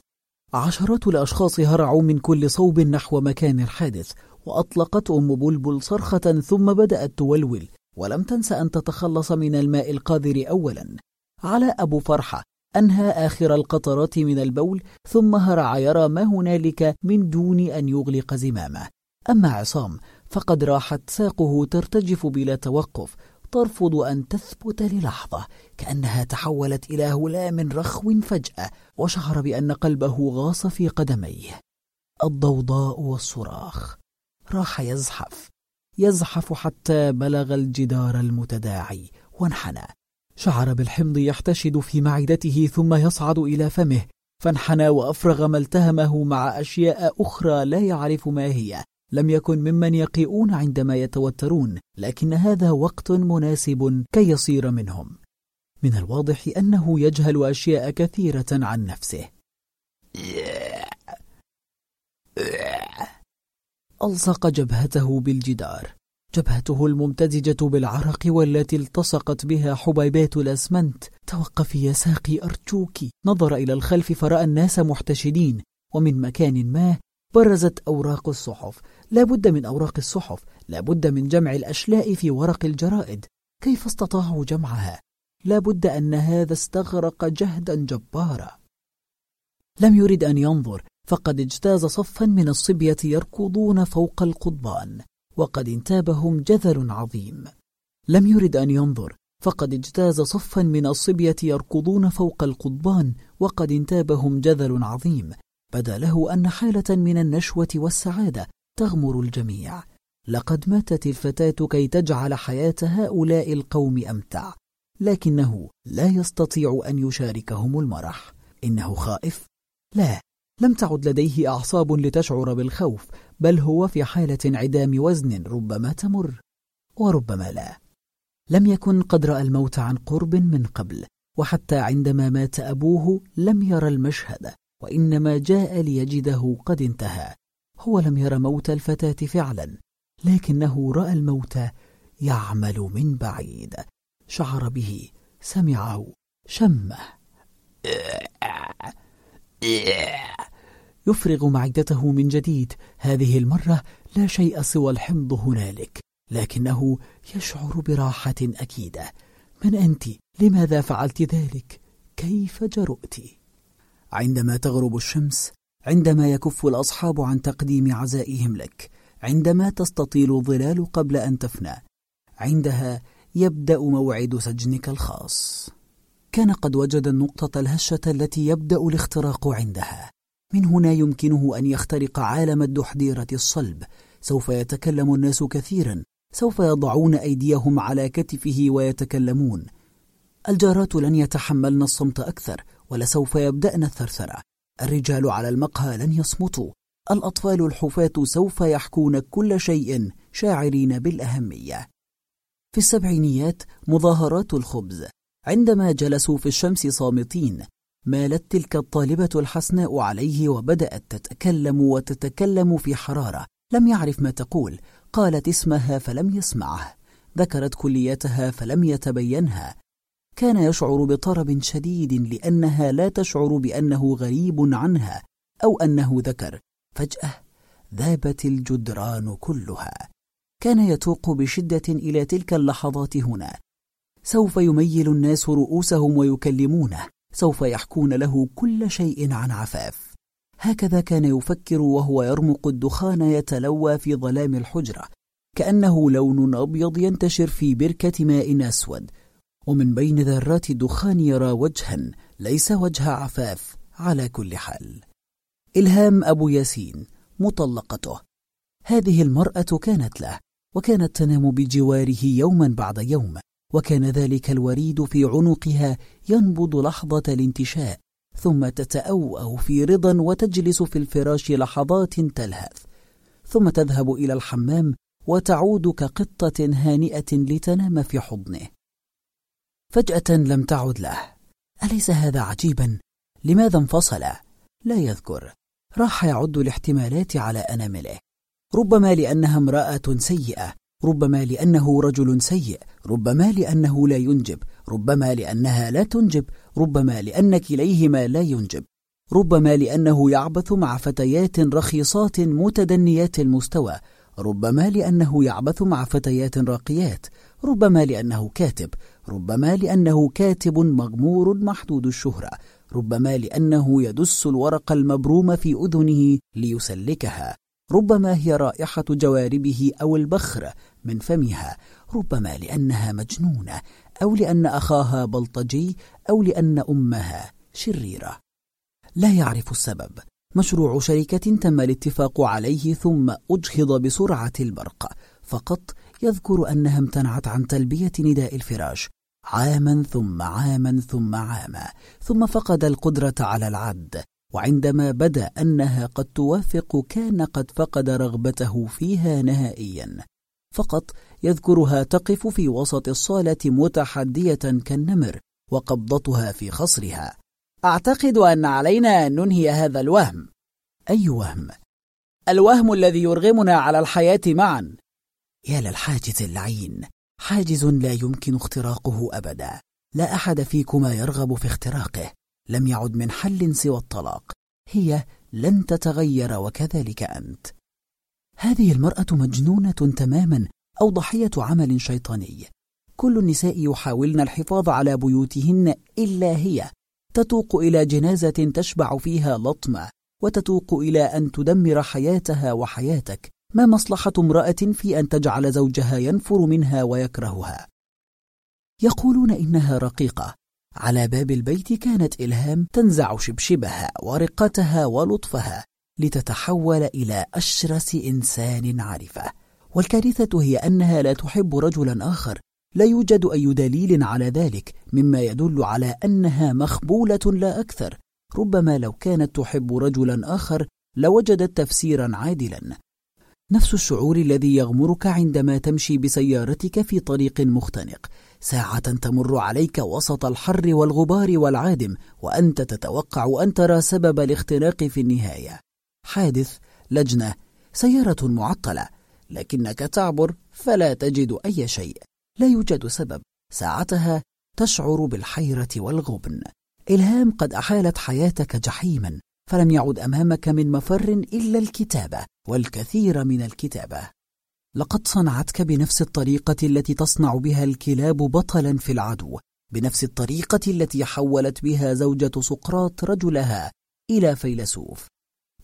عشرات الأشخاص هرعوا من كل صوب نحو مكان الحادث وأطلقت أم بلبل صرخة ثم بدأت تولول ولم تنس أن تتخلص من الماء القاذر أولا. على أبو فرحة أنهى آخر القطرات من البول ثم هرع يرى ما هنالك من دون أن يغلق زمامه. أما عصام فقد راحت ساقه ترتجف بلا توقف ترفض أن تثبت للحظة كأنها تحولت إلى هلام رخو فجأة وشعر بأن قلبه غاص في قدميه. الضوضاء والصراخ. راح يزحف. يزحف حتى بلغ الجدار المتداعي وانحنى. شعر بالحمض يحتشد في معدته ثم يصعد إلى فمه فانحنى وأفرغ ما التهمه مع أشياء أخرى لا يعرف ما هي. لم يكن ممن يقيئون عندما يتوترون لكن هذا وقت مناسب كي يصير منهم. من الواضح أنه يجهل أشياء كثيرة عن نفسه. ألصق جبهته بالجدار. جبهته الممتزجة بالعرق والتي التصقت بها حبيبات الأسمنت. توقفي يا ساقي أرجوك. نظر إلى الخلف فرأى الناس محتشدين ومن مكان ما برزت أوراق الصحف. لا بد من أوراق الصحف لا بد من جمع الأشلاء في ورق الجرائد. كيف استطاعوا جمعها؟ لا بد أن هذا استغرق جهدا جبارا. لم يرد أن ينظر فقد اجتاز صفا من الصبية يركضون فوق القضبان وقد انتابهم جذل عظيم. لم يرد أن ينظر فقد اجتاز صفا من الصبية يركضون فوق القضبان وقد انتابهم جذل عظيم. بدا له أن حالة من النشوة والسعادة تغمر الجميع. لقد ماتت الفتاة كي تجعل حياة هؤلاء القوم أمتع لكنه لا يستطيع أن يشاركهم المرح. إنه خائف؟ لا لم تعد لديه أعصاب لتشعر بالخوف بل هو في حالة انعدام وزن ربما تمر. وربما لا. لم يكن قد رأى الموت عن قرب من قبل وحتى عندما مات أبوه لم يرى المشهد وإنما جاء ليجده قد انتهى. هو لم ير موت الفتاة فعلا لكنه رأى الموت يعمل من بعيد شعر به سمعه شمه يفرغ معدته من جديد هذه المرة لا شيء سوى الحمض هنالك لكنه يشعر براحة أكيدة من أنت؟ لماذا فعلت ذلك؟ كيف جرؤت؟ عندما تغرب الشمس عندما يكف الأصحاب عن تقديم عزائهم لك عندما تستطيل الظلال قبل أن تفنى عندها يبدأ موعد سجنك الخاص. كان قد وجد النقطة الهشة التي يبدأ الاختراق عندها. من هنا يمكنه أن يخترق عالم الدحديرة الصلب. سوف يتكلم الناس كثيرا سوف يضعون أيديهم على كتفه ويتكلمون. الجارات لن يتحملن الصمت أكثر ولسوف يبدأن الثرثرة. الرجال على المقهى لن يصمتوا. الأطفال الحفاة سوف يحكون كل شيء شاعرين بالأهمية. في السبعينيات مظاهرات الخبز. عندما جلسوا في الشمس صامتين مالت تلك الطالبة الحسناء عليه وبدأت تتكلم وتتكلم في حرارة. لم يعرف ما تقول. قالت اسمها فلم يسمعه. ذكرت كليتها فلم يتبينها. كان يشعر بطرب شديد لأنها لا تشعر بأنه غريب عنها أو أنه ذكر. فجأة ذابت الجدران كلها. كان يتوق بشدة إلى تلك اللحظات هنا. سوف يميل الناس رؤوسهم ويكلمونه. سوف يحكون له كل شيء عن عفاف. هكذا كان يفكر وهو يرمق الدخان يتلوى في ظلام الحجرة. كأنه لون أبيض ينتشر في بركة ماء أسود. ومن بين ذرات الدخان يرى وجها ليس وجه عفاف على كل حال. إلهام أبو ياسين مطلقته. هذه المرأة كانت له وكانت تنام بجواره يوما بعد يوم وكان ذلك الوريد في عنقها ينبض لحظة الانتشاء ثم تتأوأ في رضا وتجلس في الفراش لحظات تلهث. ثم تذهب إلى الحمام وتعود كقطة هانئة لتنام في حضنه. فجأة لم تعد له. أليس هذا عجيبا؟ لماذا انفصل؟ لا يذكر. راح يعد الاحتمالات على أنامله. ربما لأنها امرأة سيئة. ربما لأنه رجل سيء. ربما لأنه لا ينجب. ربما لأنها لا تنجب. ربما لأن كليهما لا ينجب. ربما لأنه يعبث مع فتيات رخيصات متدنيات المستوى. ربما لأنه يعبث مع فتيات راقيات. ربما لأنه كاتب ربما لأنه كاتب مغمور محدود الشهرة ربما لأنه يدس الورق المبروم في أذنه ليسلكها ربما هي رائحة جواربه أو البخر من فمها ربما لأنها مجنونة أو لأن أخاها بلطجي أو لأن أمها شريرة. لا يعرف السبب. مشروع شركة تم الاتفاق عليه ثم أجهض بسرعة البرق. فقط يذكر أنها امتنعت عن تلبية نداء الفراش عاما ثم عاما ثم عاما ثم فقد القدرة على العد وعندما بدا أنها قد توافق كان قد فقد رغبته فيها نهائيا. فقط يذكرها تقف في وسط الصالة متحدية كالنمر وقبضتها في خصرها. أعتقد أن علينا أن ننهي هذا الوهم. أي وهم؟ الوهم الذي يرغمنا على الحياة معا. يا للحاجز اللعين حاجز لا يمكن اختراقه أبدا. لا أحد فيكما يرغب في اختراقه. لم يعد من حل سوى الطلاق. هي لن تتغير وكذلك أنت. هذه المرأة مجنونة تماما أو ضحية عمل شيطاني. كل النساء يحاولن الحفاظ على بيوتهن إلا هي. تتوق إلى جنازة تشبع فيها لطمة وتتوق إلى أن تدمر حياتها وحياتك. ما مصلحة امرأة في أن تجعل زوجها ينفر منها ويكرهها؟ يقولون إنها رقيقة. على باب البيت كانت إلهام تنزع شبشبها ورقتها ولطفها لتتحول إلى أشرس إنسان عرفه والكارثة هي أنها لا تحب رجلا آخر. لا يوجد أي دليل على ذلك مما يدل على أنها مخبولة لا أكثر. ربما لو كانت تحب رجلا آخر لوجدت تفسيرا عادلا. نفس الشعور الذي يغمرك عندما تمشي بسيارتك في طريق مختنق. ساعة تمر عليك وسط الحر والغبار والعادم وأنت تتوقع أن ترى سبب الاختناق في النهاية. حادث لجنة سيارة معطلة. لكنك تعبر فلا تجد أي شيء. لا يوجد سبب. ساعتها تشعر بالحيرة والغبن. إلهام قد أحالت حياتك جحيما. فلم يعد أمامك من مفر إلا الكتابة والكثير من الكتابة. لقد صنعتك بنفس الطريقة التي تصنع بها الكلاب بطلا في العدو بنفس الطريقة التي حولت بها زوجة سقراط رجلها إلى فيلسوف.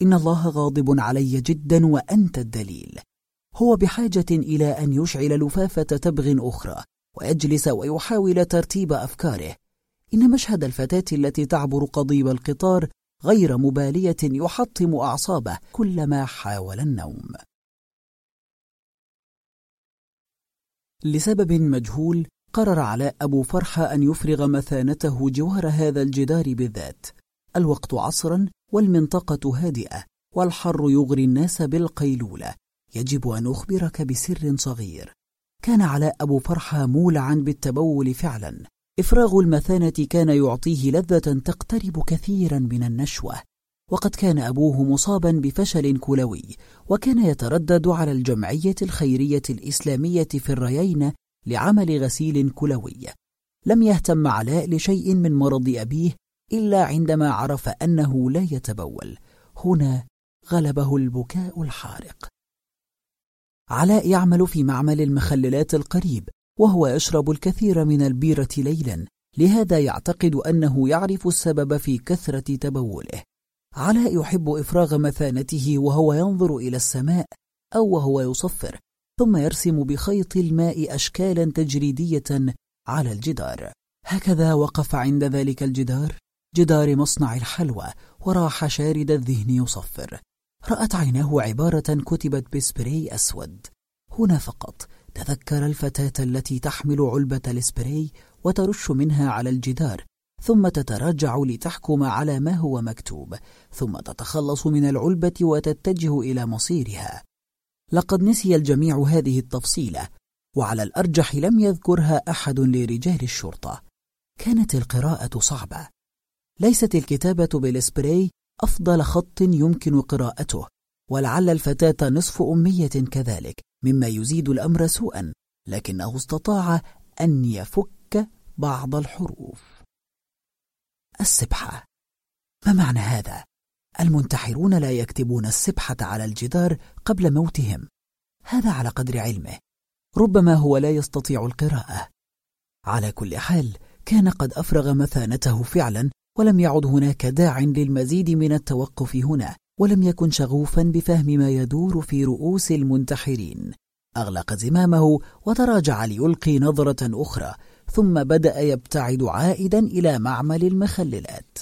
إن الله غاضب علي جدا وأنت الدليل. هو بحاجة إلى أن يشعل لفافة تبغ أخرى ويجلس ويحاول ترتيب أفكاره. إن مشهد الفتاة التي تعبر قضيب القطار غير مبالية يحطم أعصابه كلما حاول النوم. لسبب مجهول قرر علاء أبو فرحة أن يفرغ مثانته جوار هذا الجدار بالذات. الوقت عصرا والمنطقة هادئة والحر يغري الناس بالقيلولة. يجب أن أخبرك بسر صغير. كان علاء أبو فرحة مولعا بالتبول فعلا. إفراغ المثانة كان يعطيه لذة تقترب كثيرا من النشوة وقد كان أبوه مصابا بفشل كلوي وكان يتردد على الجمعية الخيرية الإسلامية في الريين لعمل غسيل كلوي. لم يهتم علاء لشيء من مرض أبيه إلا عندما عرف أنه لا يتبول. هنا غلبه البكاء الحارق. علاء يعمل في معمل المخللات القريب وهو يشرب الكثير من البيرة ليلا لهذا يعتقد أنه يعرف السبب في كثرة تبوله. علاء يحب إفراغ مثانته وهو ينظر إلى السماء أو وهو يصفر ثم يرسم بخيط الماء أشكالا تجريدية على الجدار. هكذا وقف عند ذلك الجدار جدار مصنع الحلوى وراح شارد الذهن يصفر. رأت عيناه عبارة كتبت بسبري أسود. هنا فقط تذكر الفتاة التي تحمل علبة الإسبري وترش منها على الجدار ثم تتراجع لتحكم على ما هو مكتوب ثم تتخلص من العلبة وتتجه إلى مصيرها. لقد نسي الجميع هذه التفصيلة وعلى الأرجح لم يذكرها أحد لرجال الشرطة. كانت القراءة صعبة. ليست الكتابة بالإسبري أفضل خط يمكن قراءته ولعل الفتاة نصف أمية كذلك. مما يزيد الأمر سوءا لكنه استطاع أن يفك بعض الحروف. السبحة. ما معنى هذا؟ المنتحرون لا يكتبون السبحة على الجدار قبل موتهم. هذا على قدر علمه. ربما هو لا يستطيع القراءة. على كل حال كان قد أفرغ مثانته فعلا ولم يعد هناك داع للمزيد من التوقف هنا. ولم يكن شغوفا بفهم ما يدور في رؤوس المنتحرين. أغلق زمامه وتراجع ليلقي نظرة أخرى ثم بدأ يبتعد عائدا إلى معمل المخللات.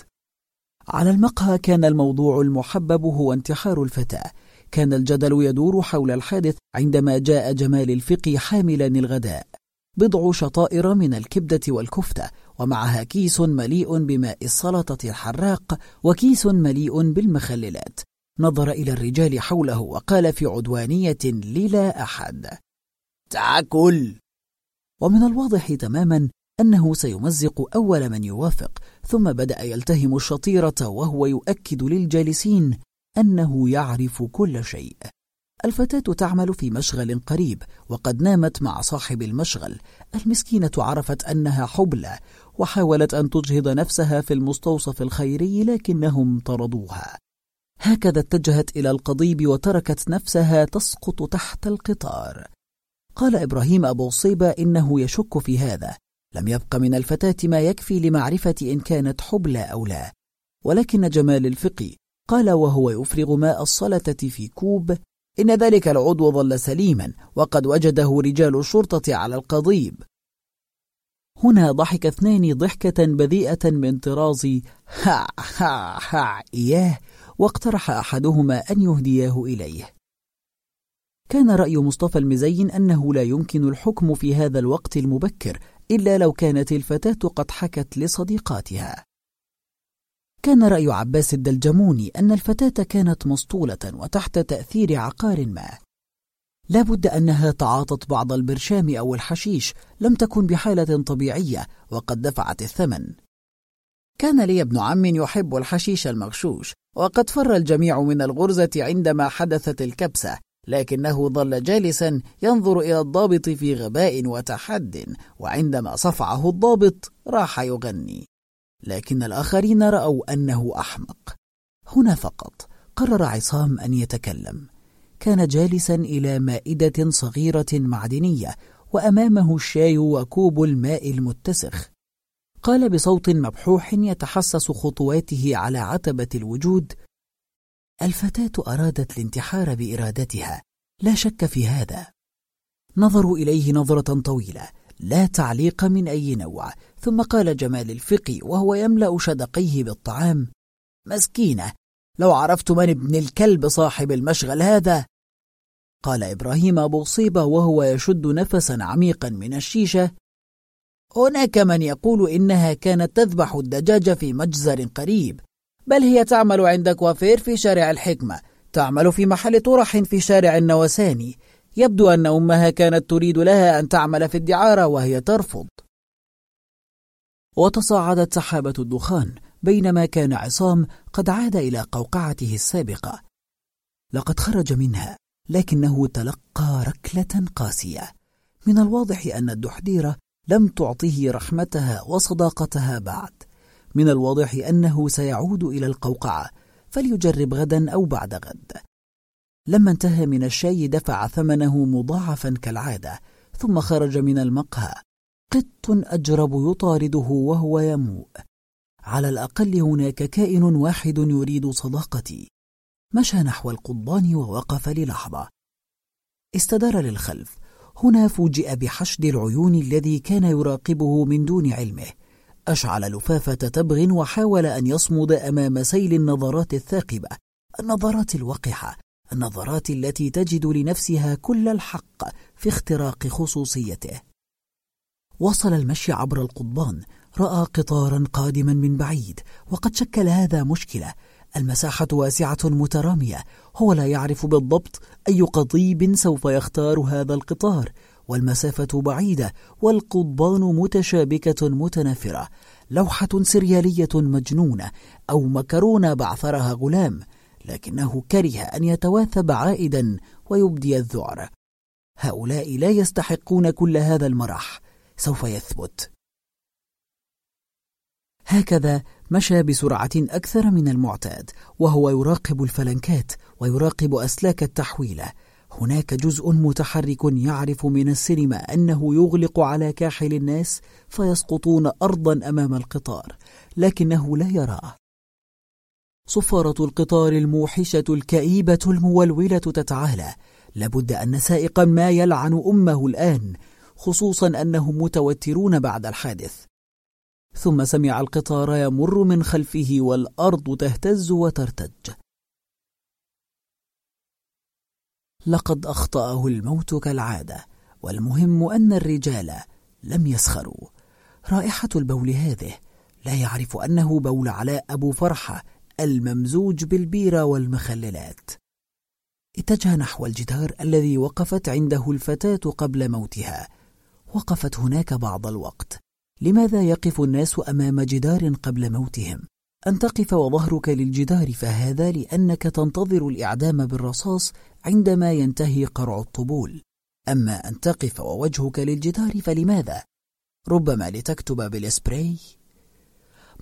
على المقهى كان الموضوع المحبب هو انتحار الفتاة. كان الجدل يدور حول الحادث عندما جاء جمال الفقي حاملا الغداء. بضع شطائر من الكبدة والكفتة ومعها كيس مليء بماء السلطة الحراق وكيس مليء بالمخللات. نظر إلى الرجال حوله وقال في عدوانية للا أحد. تاكل ومن الواضح تماما أنه سيمزق أول من يوافق ثم بدأ يلتهم الشطيرة وهو يؤكد للجالسين أنه يعرف كل شيء. الفتاة تعمل في مشغل قريب وقد نامت مع صاحب المشغل. المسكينة عرفت أنها حبلى وحاولت أن تجهض نفسها في المستوصف الخيري لكنهم طردوها. هكذا اتجهت إلى القضيب وتركت نفسها تسقط تحت القطار. قال إبراهيم أبو صيبة إنه يشك في هذا. لم يبق من الفتاة ما يكفي لمعرفة إن كانت حبلى أو لا. ولكن جمال الفقي قال وهو يفرغ ماء الصلتة في كوب. إن ذلك العضو ظل سليما وقد وجده رجال الشرطة على القضيب. هنا ضحك اثنان ضحكة بذيئة من طراز ها ها ها إياه. واقترح أحدهما أن يهدياه إليه. كان رأي مصطفى المزين أنه لا يمكن الحكم في هذا الوقت المبكر إلا لو كانت الفتاة قد حكت لصديقاتها. كان رأي عباس الدلجموني أن الفتاة كانت مسطولة وتحت تأثير عقار ما. لابد أنها تعاطت بعض البرشام أو الحشيش لم تكن بحالة طبيعية وقد دفعت الثمن. كان لي ابن عم يحب الحشيش المغشوش وقد فر الجميع من الغرزة عندما حدثت الكبسة لكنه ظل جالسا ينظر إلى الضابط في غباء وتحد وعندما صفعه الضابط راح يغني. لكن الآخرين رأوا أنه أحمق. هنا فقط قرر عصام أن يتكلم. كان جالسا إلى مائدة صغيرة معدنية وأمامه الشاي وكوب الماء المتسخ. قال بصوت مبحوح يتحسس خطواته على عتبة الوجود. الفتاة أرادت الانتحار بإرادتها. لا شك في هذا. نظروا إليه نظرة طويلة. لا تعليق من أي نوع. ثم قال جمال الفقي وهو يملأ شدقيه بالطعام. مسكينة. لو عرفت من ابن الكلب صاحب المشغل هذا؟ قال إبراهيم أبو صيبة وهو يشد نفسا عميقا من الشيشة. هناك من يقول إنها كانت تذبح الدجاج في مجزر قريب بل هي تعمل عند كوافير في شارع الحكمة تعمل في محل طرح في شارع النوساني يبدو أن أمها كانت تريد لها أن تعمل في الدعارة وهي ترفض. وتصاعدت سحابة الدخان بينما كان عصام قد عاد إلى قوقعته السابقة. لقد خرج منها لكنه تلقى ركلة قاسية. من الواضح أن الدحديرة لم تعطه رحمتها وصداقتها بعد. من الواضح أنه سيعود إلى القوقعة فليجرب غدا أو بعد غد. لما انتهى من الشاي دفع ثمنه مضاعفا كالعادة ثم خرج من المقهى. قط أجرب يطارده وهو يموء. على الأقل هناك كائن واحد يريد صداقتي. مشى نحو القضبان ووقف للحظة. استدار للخلف. هنا فوجئ بحشد العيون الذي كان يراقبه من دون علمه. أشعل لفافة تبغ وحاول أن يصمد أمام سيل النظرات الثاقبة النظرات الوقحة النظرات التي تجد لنفسها كل الحق في اختراق خصوصيته. وصل المشي عبر القضبان رأى قطارا قادما من بعيد وقد شكل هذا مشكلة المساحة واسعة مترامية. هو لا يعرف بالضبط أي قطيب سوف يختار هذا القطار والمسافة بعيدة والقضبان متشابكة متنافرة. لوحة سريالية مجنونة أو مكرونة بعثرها غلام لكنه كره أن يتواثب عائدا ويبدي الذعر. هؤلاء لا يستحقون كل هذا المرح. سوف يثبت. هكذا مشى بسرعة أكثر من المعتاد وهو يراقب الفلنكات ويراقب أسلاك التحويلة. هناك جزء متحرك يعرف من السينما أنه يغلق على كاحل الناس فيسقطون أرضا أمام القطار لكنه لا يراه. صفارة القطار الموحشة الكئيبة المولولة تتعالى. لابد أن سائقا ما يلعن أمه الآن خصوصا أنهم متوترون بعد الحادث. ثم سمع القطار يمر من خلفه والأرض تهتز وترتج. لقد أخطأه الموت كالعادة والمهم أن الرجال لم يسخروا. رائحة البول هذه لا يعرف أنه بول علاء أبو فرحة الممزوج بالبيرة والمخللات. اتجه نحو الجدار الذي وقفت عنده الفتاة قبل موتها. وقفت هناك بعض الوقت. لماذا يقف الناس أمام جدار قبل موتهم؟ أن تقف وظهرك للجدار فهذا لأنك تنتظر الإعدام بالرصاص عندما ينتهي قرع الطبول أما أن تقف ووجهك للجدار فلماذا؟ ربما لتكتب بالإسبري؟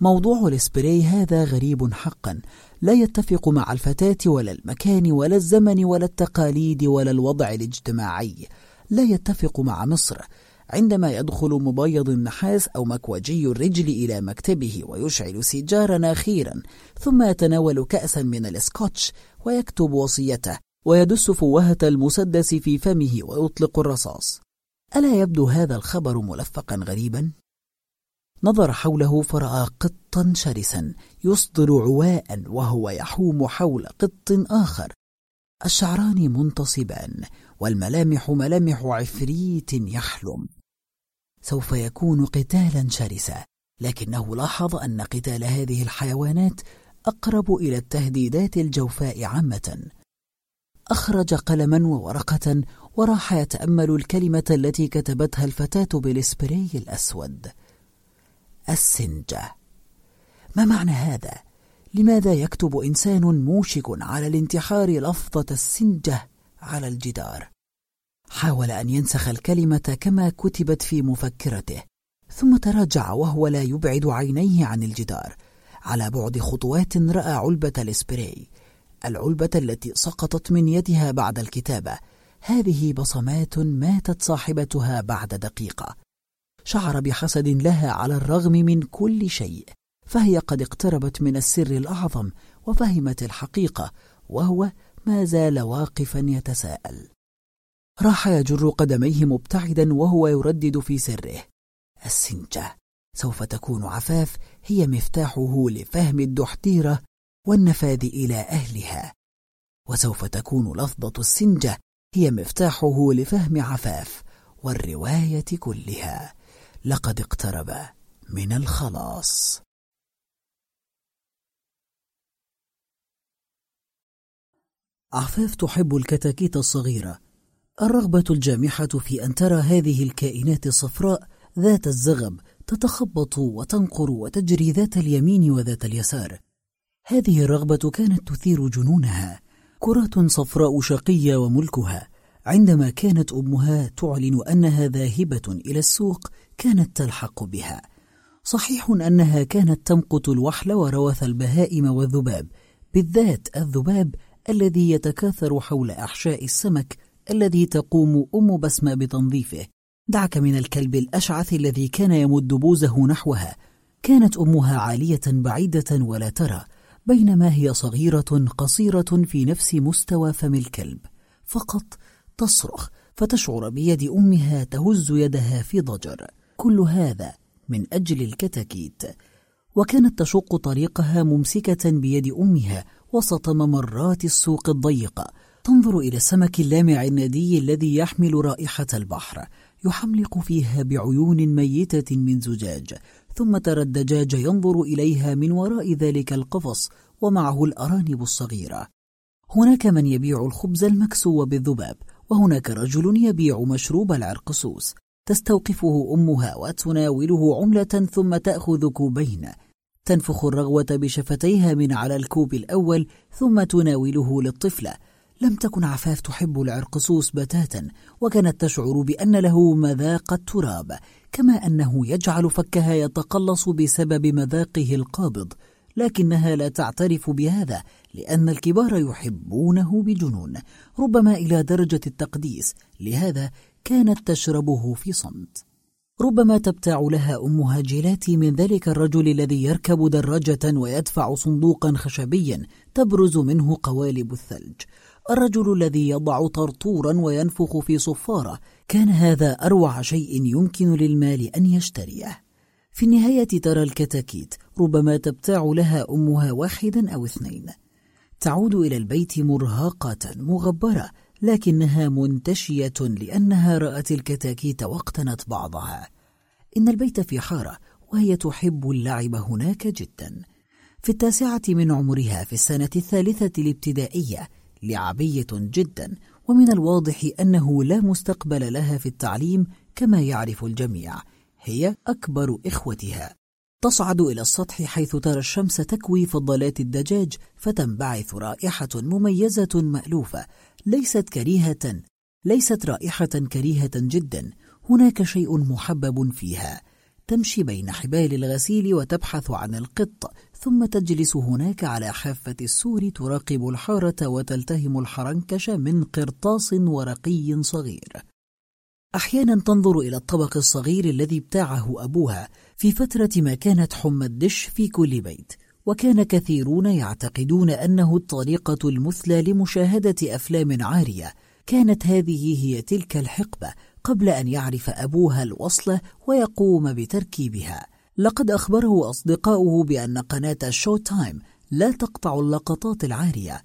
موضوع الإسبري هذا غريب حقا لا يتفق مع الفتاة ولا المكان ولا الزمن ولا التقاليد ولا الوضع الاجتماعي لا يتفق مع مصر عندما يدخل مبيض النحاس أو مكوجي الرجل إلى مكتبه ويشعل سيجارا أخيرا ثم يتناول كأسا من الاسكوتش ويكتب وصيته ويدس فوهة المسدس في فمه ويطلق الرصاص. ألا يبدو هذا الخبر ملفقا غريبا؟ نظر حوله فرأى قطا شرسا يصدر عواء وهو يحوم حول قط آخر. الشعران منتصبان والملامح ملامح عفريت يحلم. سوف يكون قتالا شرسا لكنه لاحظ أن قتال هذه الحيوانات أقرب إلى التهديدات الجوفاء عامة أخرج قلما وورقة وراح يتأمل الكلمة التي كتبتها الفتاة بالإسبري الأسود السنجة ما معنى هذا؟ لماذا يكتب إنسان موشك على الانتحار لفظة السنجة على الجدار؟ حاول أن ينسخ الكلمة كما كتبت في مفكرته ثم تراجع وهو لا يبعد عينيه عن الجدار. على بعد خطوات رأى علبة الإسبري العلبة التي سقطت من يدها بعد الكتابة. هذه بصمات ماتت صاحبتها بعد دقيقة. شعر بحسد لها على الرغم من كل شيء فهي قد اقتربت من السر الأعظم وفهمت الحقيقة وهو ما زال واقفا يتساءل. راح يجر قدميه مبتعدا وهو يردد في سره. السنجة سوف تكون عفاف هي مفتاحه لفهم الدحتيرة والنفاذ إلى أهلها. وسوف تكون لفظة السنجة هي مفتاحه لفهم عفاف والرواية كلها. لقد اقترب من الخلاص. عفاف تحب الكتاكيت الصغيرة. الرغبة الجامحة في أن ترى هذه الكائنات الصفراء ذات الزغب تتخبط وتنقر وتجري ذات اليمين وذات اليسار. هذه الرغبة كانت تثير جنونها. كرات صفراء شقية وملكها. عندما كانت أمها تعلن أنها ذاهبة إلى السوق كانت تلحق بها. صحيح أنها كانت تمقت الوحل وروث البهائم والذباب. بالذات الذباب الذي يتكاثر حول أحشاء السمك الذي تقوم أم بسمة بتنظيفه. دعك من الكلب الأشعث الذي كان يمد بوزه نحوها. كانت أمها عالية بعيدة ولا ترى بينما هي صغيرة قصيرة في نفس مستوى فم الكلب. فقط تصرخ فتشعر بيد أمها تهز يدها في ضجر. كل هذا من أجل الكتاكيت. وكانت تشق طريقها ممسكة بيد أمها وسط ممرات السوق الضيقة. تنظر إلى السمك اللامع الندي الذي يحمل رائحة البحر. يحملق فيها بعيون ميتة من زجاج ثم ترى الدجاج ينظر إليها من وراء ذلك القفص ومعه الأرانب الصغيرة. هناك من يبيع الخبز المكسو بالذباب وهناك رجل يبيع مشروب العرقسوس. تستوقفه أمها وتناوله عملة ثم تأخذ كوبين. تنفخ الرغوة بشفتيها من على الكوب الأول ثم تناوله للطفلة لم تكن عفاف تحب العرقسوس بتاتا وكانت تشعر بأن له مذاق التراب كما أنه يجعل فكها يتقلص بسبب مذاقه القابض لكنها لا تعترف بهذا لأن الكبار يحبونه بجنون ربما إلى درجة التقديس لهذا كانت تشربه في صمت. ربما تبتاع لها أمها جيلاتي من ذلك الرجل الذي يركب دراجة ويدفع صندوقا خشبيا تبرز منه قوالب الثلج. الرجل الذي يضع طرطورا وينفخ في صفاره. كان هذا أروع شيء يمكن للمال أن يشتريه. في النهاية ترى الكتاكيت ربما تبتاع لها أمها واحدا أو اثنين. تعود إلى البيت مرهقة مغبرة لكنها منتشية لأنها رأت الكتاكيت واقتنت بعضها. إن البيت في حارة وهي تحب اللعب هناك جدا. في التاسعة من عمرها في السنة الثالثة الابتدائية لعبية جدا ومن الواضح أنه لا مستقبل لها في التعليم كما يعرف الجميع هي أكبر إخوتها. تصعد إلى السطح حيث ترى الشمس تكوي فضلات الدجاج فتنبعث رائحة مميزة مألوفة ليست كريهة ليست رائحة كريهة جدا هناك شيء محبب فيها. تمشي بين حبال الغسيل وتبحث عن القط ثم تجلس هناك على حافة السور تراقب الحارة وتلتهم الحرنكش من قرطاس ورقي صغير. أحيانا تنظر إلى الطبق الصغير الذي ابتاعه أبوها في فترة ما كانت حمى الدش في كل بيت وكان كثيرون يعتقدون أنه الطريقة المثلى لمشاهدة أفلام عارية. كانت هذه هي تلك الحقبة قبل أن يعرف أبوها الوصلة ويقوم بتركيبها. لقد أخبره أصدقاؤه بأن قناة شو تايم لا تقطع اللقطات العارية.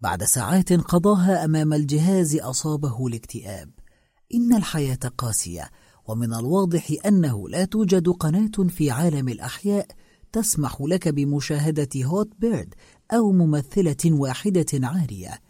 بعد ساعات قضاها أمام الجهاز أصابه الاكتئاب. إن الحياة قاسية ومن الواضح أنه لا توجد قناة في عالم الأحياء تسمح لك بمشاهدة هوت بيرد أو ممثلة واحدة عارية.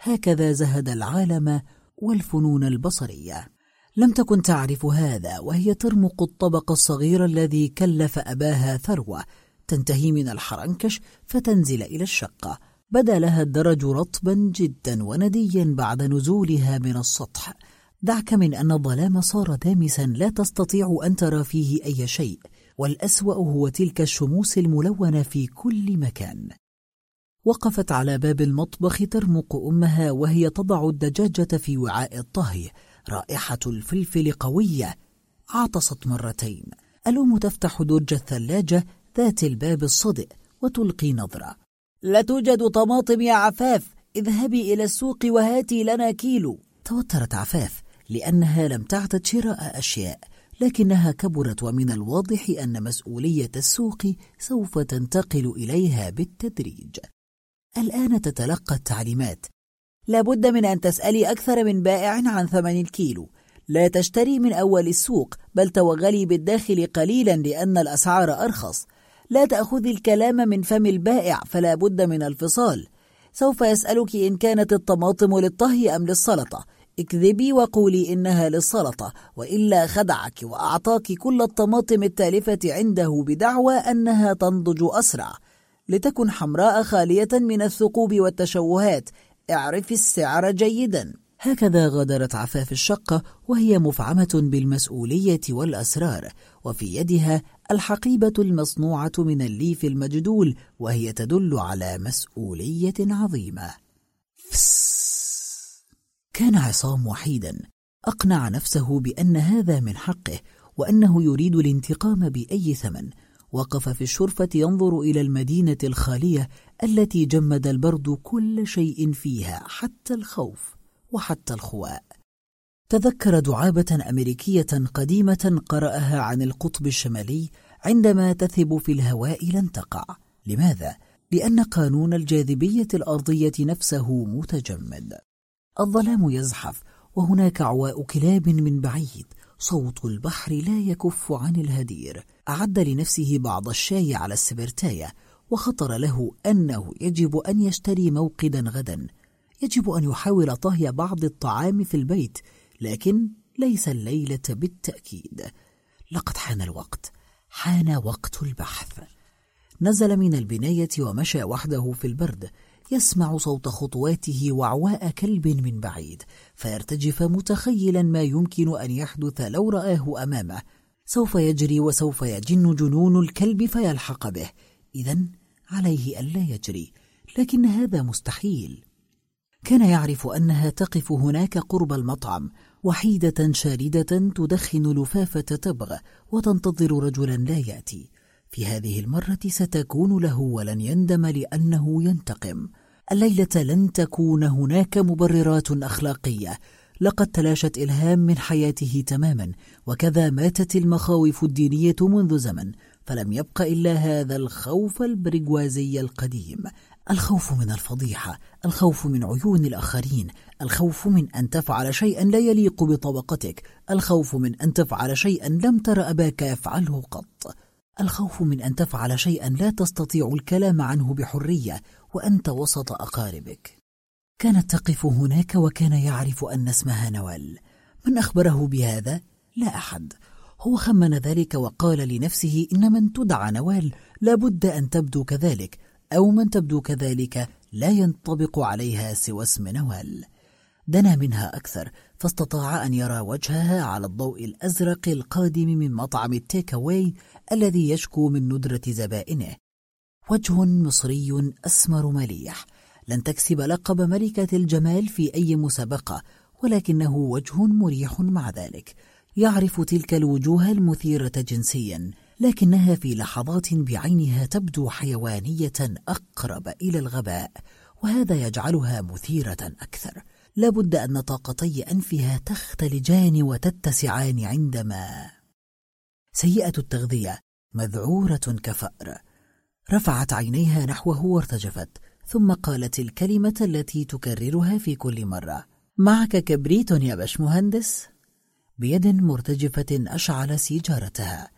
هكذا زهد العالم والفنون البصرية. لم تكن تعرف هذا وهي ترمق الطبق الصغير الذي كلف أباها ثروة. تنتهي من الحرنكش فتنزل إلى الشقة. بدا لها الدرج رطبا جدا ونديا بعد نزولها من السطح. دعك من أن الظلام صار دامسا لا تستطيع أن ترى فيه أي شيء والأسوأ هو تلك الشموس الملونة في كل مكان. وقفت على باب المطبخ ترمق أمها وهي تضع الدجاجة في وعاء الطهي. رائحة الفلفل قوية عطست مرتين. ألوم تفتح درج الثلاجة ذات الباب الصدئ وتلقي نظرة. لا توجد طماطم يا عفاف اذهبي إلى السوق وهاتي لنا كيلو. توترت عفاف لأنها لم تعتد شراء أشياء لكنها كبرت ومن الواضح أن مسؤولية السوق سوف تنتقل إليها بالتدريج. الآن تتلقى التعليمات لابد من أن تسألي أكثر من بائع عن ثمن الكيلو. لا تشتري من أول السوق بل توغلي بالداخل قليلا لأن الأسعار أرخص. لا تأخذي الكلام من فم البائع فلا بد من الفصال. سوف يسألك إن كانت الطماطم للطهي أم للسلطة. اكذبي وقولي إنها للسلطة وإلا خدعك وأعطاك كل الطماطم التالفة عنده بدعوى أنها تنضج أسرع. لتكن حمراء خالية من الثقوب والتشوهات. اعرف السعر جيدا. هكذا غادرت عفاف الشقة وهي مفعمة بالمسؤولية والأسرار وفي يدها الحقيبة المصنوعة من الليف المجدول وهي تدل على مسؤولية عظيمة. كان عصام وحيدا أقنع نفسه بأن هذا من حقه وأنه يريد الانتقام بأي ثمن. وقف في الشرفة ينظر إلى المدينة الخالية التي جمد البرد كل شيء فيها حتى الخوف وحتى الخواء. تذكر دعابة أمريكية قديمة قرأها عن القطب الشمالي عندما تثب في الهواء لن تقع. لماذا؟ لأن قانون الجاذبية الأرضية نفسه متجمد. الظلام يزحف وهناك عواء كلاب من بعيد. صوت البحر لا يكف عن الهدير. أعد لنفسه بعض الشاي على السبرتاية وخطر له أنه يجب أن يشتري موقدا غدا. يجب أن يحاول طهي بعض الطعام في البيت لكن ليس الليلة بالتأكيد. لقد حان الوقت. حان وقت البحث. نزل من البناية ومشى وحده في البرد. يسمع صوت خطواته وعواء كلب من بعيد. فيرتجف متخيلا ما يمكن أن يحدث لو رآه أمامه. سوف يجري وسوف يجن جنون الكلب فيلحق به. إذا عليه ألا يجري لكن هذا مستحيل. كان يعرف أنها تقف هناك قرب المطعم وحيدة شاردة تدخن لفافة تبغ وتنتظر رجلا لا يأتي. في هذه المرة ستكون له ولن يندم لأنه ينتقم. الليلة لن تكون هناك مبررات أخلاقية. لقد تلاشت إلهام من حياته تماما وكذا ماتت المخاوف الدينية منذ زمن. فلم يبق إلا هذا الخوف البرجوازي القديم. الخوف من الفضيحة الخوف من عيون الآخرين الخوف من أن تفعل شيئا لا يليق بطبقتك الخوف من أن تفعل شيئا لم تر أباك يفعله قط. الخوف من أن تفعل شيئا لا تستطيع الكلام عنه بحرية وأنت وسط أقاربك. كانت تقف هناك وكان يعرف أن اسمها نوال. من أخبره بهذا؟ لا أحد. هو خمن ذلك وقال لنفسه إن من تدعى نوال لابد أن تبدو كذلك أو من تبدو كذلك لا ينطبق عليها سوى اسم نوال. دنا منها أكثر فاستطاع أن يرى وجهها على الضوء الأزرق القادم من مطعم التيكاوي الذي يشكو من ندرة زبائنه. وجه مصري أسمر مليح. لن تكسب لقب ملكة الجمال في أي مسابقة ولكنه وجه مريح مع ذلك. يعرف تلك الوجوه المثيرة جنسيا لكنها في لحظات بعينها تبدو حيوانية أقرب إلى الغباء وهذا يجعلها مثيرة أكثر. لابد أن طاقتي أنفها تختلجان وتتسعان عندما. سيئة التغذية مذعورة كفأر. رفعت عينيها نحوه وارتجفت ثم قالت الكلمة التي تكررها في كل مرة. معك كبريت يا باشمهندس بيد مرتجفة أشعل سيجارتها.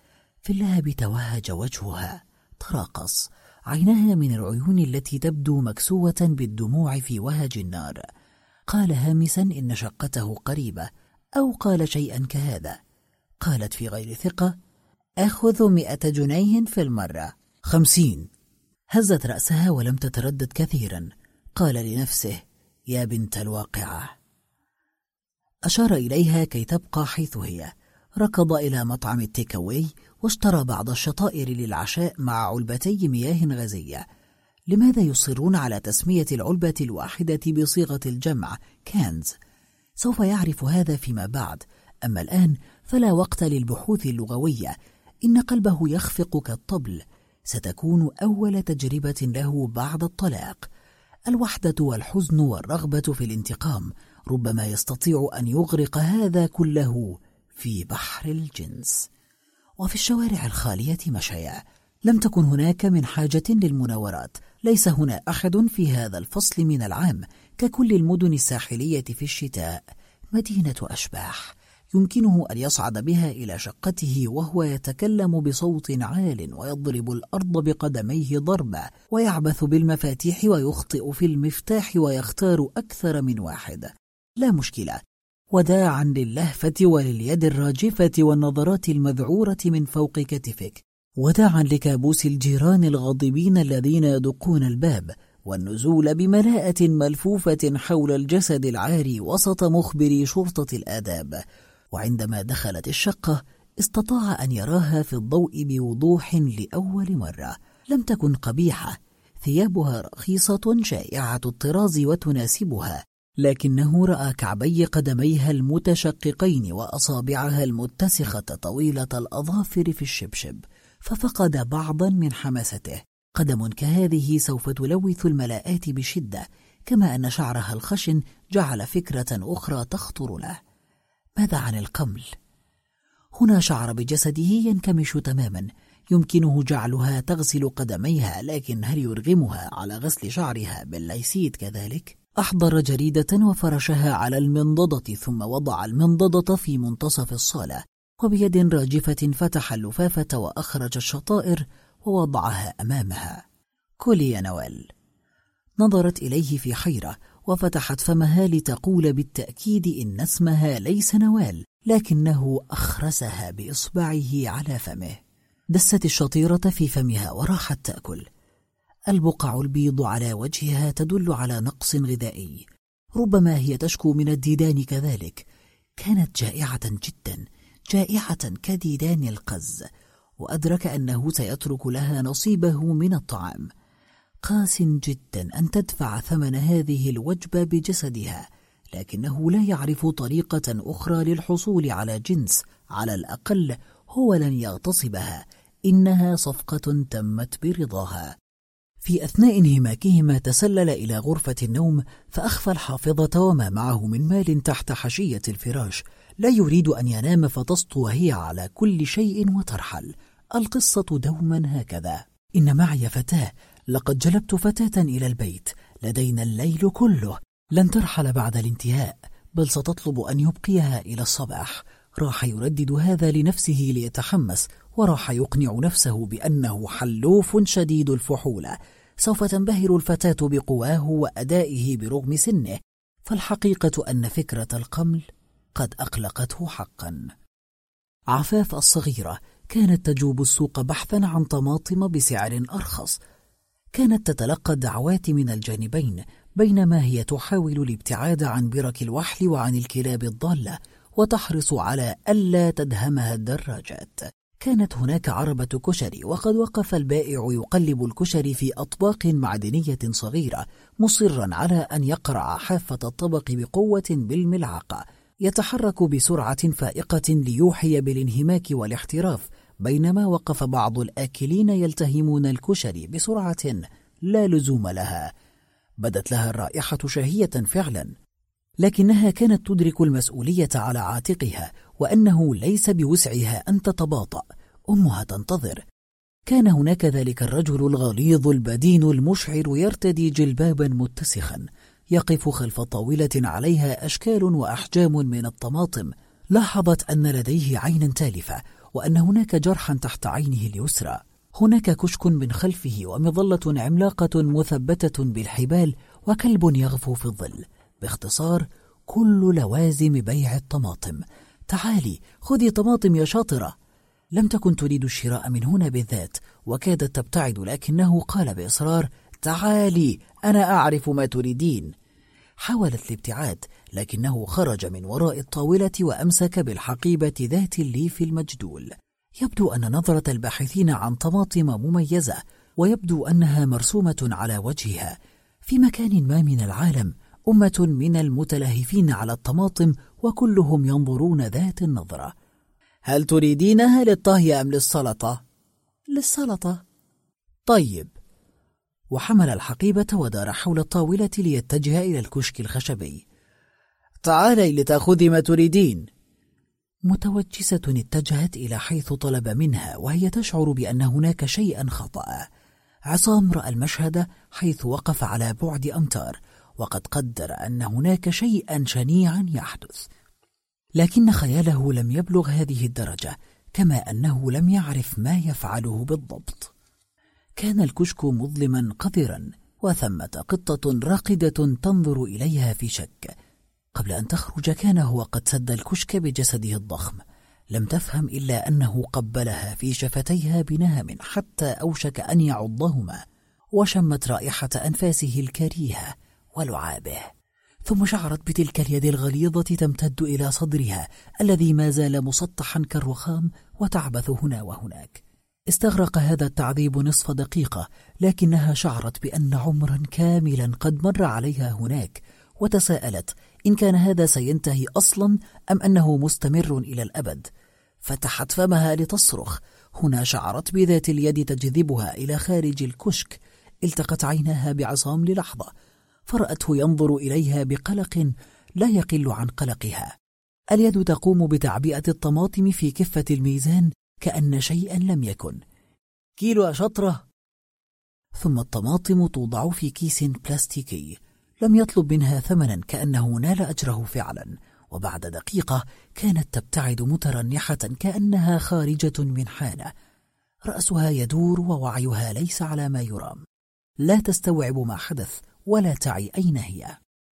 في اللهب توهج وجهها. تراقص. عينها من العيون التي تبدو مكسوة بالدموع في وهج النار. قال هامسا إن شقته قريبة أو قال شيئا كهذا. قالت في غير ثقة أخذ مئة جنيه في المرة. خمسين. هزت رأسها ولم تتردد كثيرا. قال لنفسه يا بنت الواقعة. أشار إليها كي تبقى حيث هي. ركض إلى مطعم التيكاوي واشترى بعض الشطائر للعشاء مع علبتي مياه غازية. لماذا يصرون على تسمية العلبة الواحدة بصيغة الجمع كانز؟ سوف يعرف هذا فيما بعد. أما الآن فلا وقت للبحوث اللغوية. إن قلبه يخفق كالطبل. ستكون أول تجربة له بعد الطلاق. الوحدة والحزن والرغبة في الانتقام. ربما يستطيع أن يغرق هذا كله في بحر الجنس. وفي الشوارع الخالية مشايا. لم تكن هناك من حاجة للمناورات. ليس هنا أحد في هذا الفصل من العام ككل المدن الساحلية في الشتاء. مدينة أشباح. يمكنه أن يصعد بها إلى شقته وهو يتكلم بصوت عال ويضرب الأرض بقدميه ضربة ويعبث بالمفاتيح ويخطئ في المفتاح ويختار أكثر من واحد. لا مشكلة. وداعا للهفة ولليد الراجفة والنظرات المذعورة من فوق كتفك. وداعا لكابوس الجيران الغاضبين الذين يدقون الباب. والنزول بملاءة ملفوفة حول الجسد العاري وسط مخبري شرطة الآداب. وعندما دخلت الشقة استطاع أن يراها في الضوء بوضوح لأول مرة. لم تكن قبيحة. ثيابها رخيصة شائعة الطراز وتناسبها. لكنه رأى كعبي قدميها المتشققين وأصابعها المتسخة طويلة الأظافر في الشبشب ففقد بعضا من حماسته قدم كهذه سوف تلوث الملاءات بشدة كما أن شعرها الخشن جعل فكرة أخرى تخطر له ماذا عن القمل؟ هنا شعر بجسده ينكمش تماما يمكنه جعلها تغسل قدميها لكن هل يرغمها على غسل شعرها بالليسيد كذلك؟ أحضر جريدة وفرشها على المنضدة ثم وضع المنضدة في منتصف الصالة وبيد راجفة فتح اللفافة وأخرج الشطائر ووضعها أمامها. كل يا نوال. نظرت إليه في حيرة وفتحت فمها لتقول بالتأكيد إن اسمها ليس نوال لكنه أخرسها بإصبعه على فمه. دست الشطيرة في فمها وراحت تأكل. البقع البيض على وجهها تدل على نقص غذائي. ربما هي تشكو من الديدان كذلك. كانت جائعة جدا جائعة كديدان القز وأدرك أنه سيترك لها نصيبه من الطعام. قاس جدا أن تدفع ثمن هذه الوجبة بجسدها لكنه لا يعرف طريقة أخرى للحصول على جنس على الأقل هو لن يغتصبها. إنها صفقة تمت برضاها. في أثناء انهماكهما تسلل إلى غرفة النوم فأخفى الحافظة وما معه من مال تحت حشية الفراش. لا يريد أن ينام فتسطو هي على كل شيء وترحل. القصة دوما هكذا. إن معي فتاة. لقد جلبت فتاة إلى البيت. لدينا الليل كله. لن ترحل بعد الانتهاء بل ستطلب أن يبقيها إلى الصباح. راح يردد هذا لنفسه ليتحمس. وراح يقنع نفسه بأنه حلوف شديد الفحولة سوف تنبهر الفتاة بقواه وأدائه برغم سنه فالحقيقة أن فكرة القمل قد أقلقته حقا. عفاف الصغيرة كانت تجوب السوق بحثا عن طماطم بسعر أرخص. كانت تتلقى الدعوات من الجانبين بينما هي تحاول الابتعاد عن برك الوحل وعن الكلاب الضالة وتحرص على ألا تدهمها الدراجات. كانت هناك عربة كشري وقد وقف البائع يقلب الكشري في أطباق معدنية صغيرة مصرا على أن يقرع حافة الطبق بقوة بالملعقة. يتحرك بسرعة فائقة ليوحي بالانهماك والاحتراف بينما وقف بعض الآكلين يلتهمون الكشري بسرعة لا لزوم لها. بدت لها الرائحة شهية فعلا. لكنها كانت تدرك المسؤولية على عاتقها وأنه ليس بوسعها أن تتباطأ. أمها تنتظر. كان هناك ذلك الرجل الغليظ البدين المشعر يرتدي جلبابا متسخا يقف خلف طاولة عليها أشكال وأحجام من الطماطم. لاحظت أن لديه عينا تالفة وأن هناك جرحا تحت عينه اليسرى. هناك كشك من خلفه ومظلة عملاقة مثبتة بالحبال وكلب يغفو في الظل. باختصار كل لوازم بيع الطماطم. تعالي خذي طماطم يا شاطرة. لم تكن تريد الشراء من هنا بالذات وكادت تبتعد لكنه قال بإصرار تعالي أنا أعرف ما تريدين. حاولت الابتعاد لكنه خرج من وراء الطاولة وأمسك بالحقيبة ذات الليف المجدول. يبدو أن نظرة الباحثين عن طماطم مميزة ويبدو أنها مرسومة على وجهها. في مكان ما من العالم أمة من المتلهفين على الطماطم وكلهم ينظرون ذات النظرة. هل تريدينها للطهي أم للسلطة؟ للسلطة. طيب. وحمل الحقيبة ودار حول الطاولة ليتجه إلى الكشك الخشبي. تعالي لتأخذي ما تريدين. متوجسة اتجهت إلى حيث طلب منها وهي تشعر بأن هناك شيئا خطأ. عصام رأى المشهد حيث وقف على بعد أمتار. وقد قدر أن هناك شيئا شنيعا يحدث. لكن خياله لم يبلغ هذه الدرجة كما أنه لم يعرف ما يفعله بالضبط. كان الكشك مظلما قذرا وثمة قطة راقدة تنظر إليها في شك. قبل أن تخرج كان هو قد سد الكشك بجسده الضخم. لم تفهم إلا أنه قبلها في شفتيها بنهم حتى أوشك أن يعضهما وشمت رائحة أنفاسه الكريهة. ولعابه ثم شعرت بتلك اليد الغليظة تمتد إلى صدرها الذي ما زال مسطحا كالرخام وتعبث هنا وهناك. استغرق هذا التعذيب نصف دقيقة لكنها شعرت بأن عمرا كاملا قد مر عليها هناك وتساءلت إن كان هذا سينتهي أصلا أم أنه مستمر إلى الأبد؟ فتحت فمها لتصرخ هنا شعرت بذات اليد تجذبها إلى خارج الكشك التقت عيناها بعصام للحظة فرأته ينظر إليها بقلق لا يقل عن قلقها. اليد تقوم بتعبئة الطماطم في كفة الميزان كأن شيئا لم يكن. كيلو شطرة. ثم الطماطم توضع في كيس بلاستيكي. لم يطلب منها ثمنا كأنه نال أجره فعلا. وبعد دقيقة كانت تبتعد مترنحة كأنها خارجة من حانة. رأسها يدور ووعيها ليس على ما يرام. لا تستوعب ما حدث. ولا تعي. أين هي؟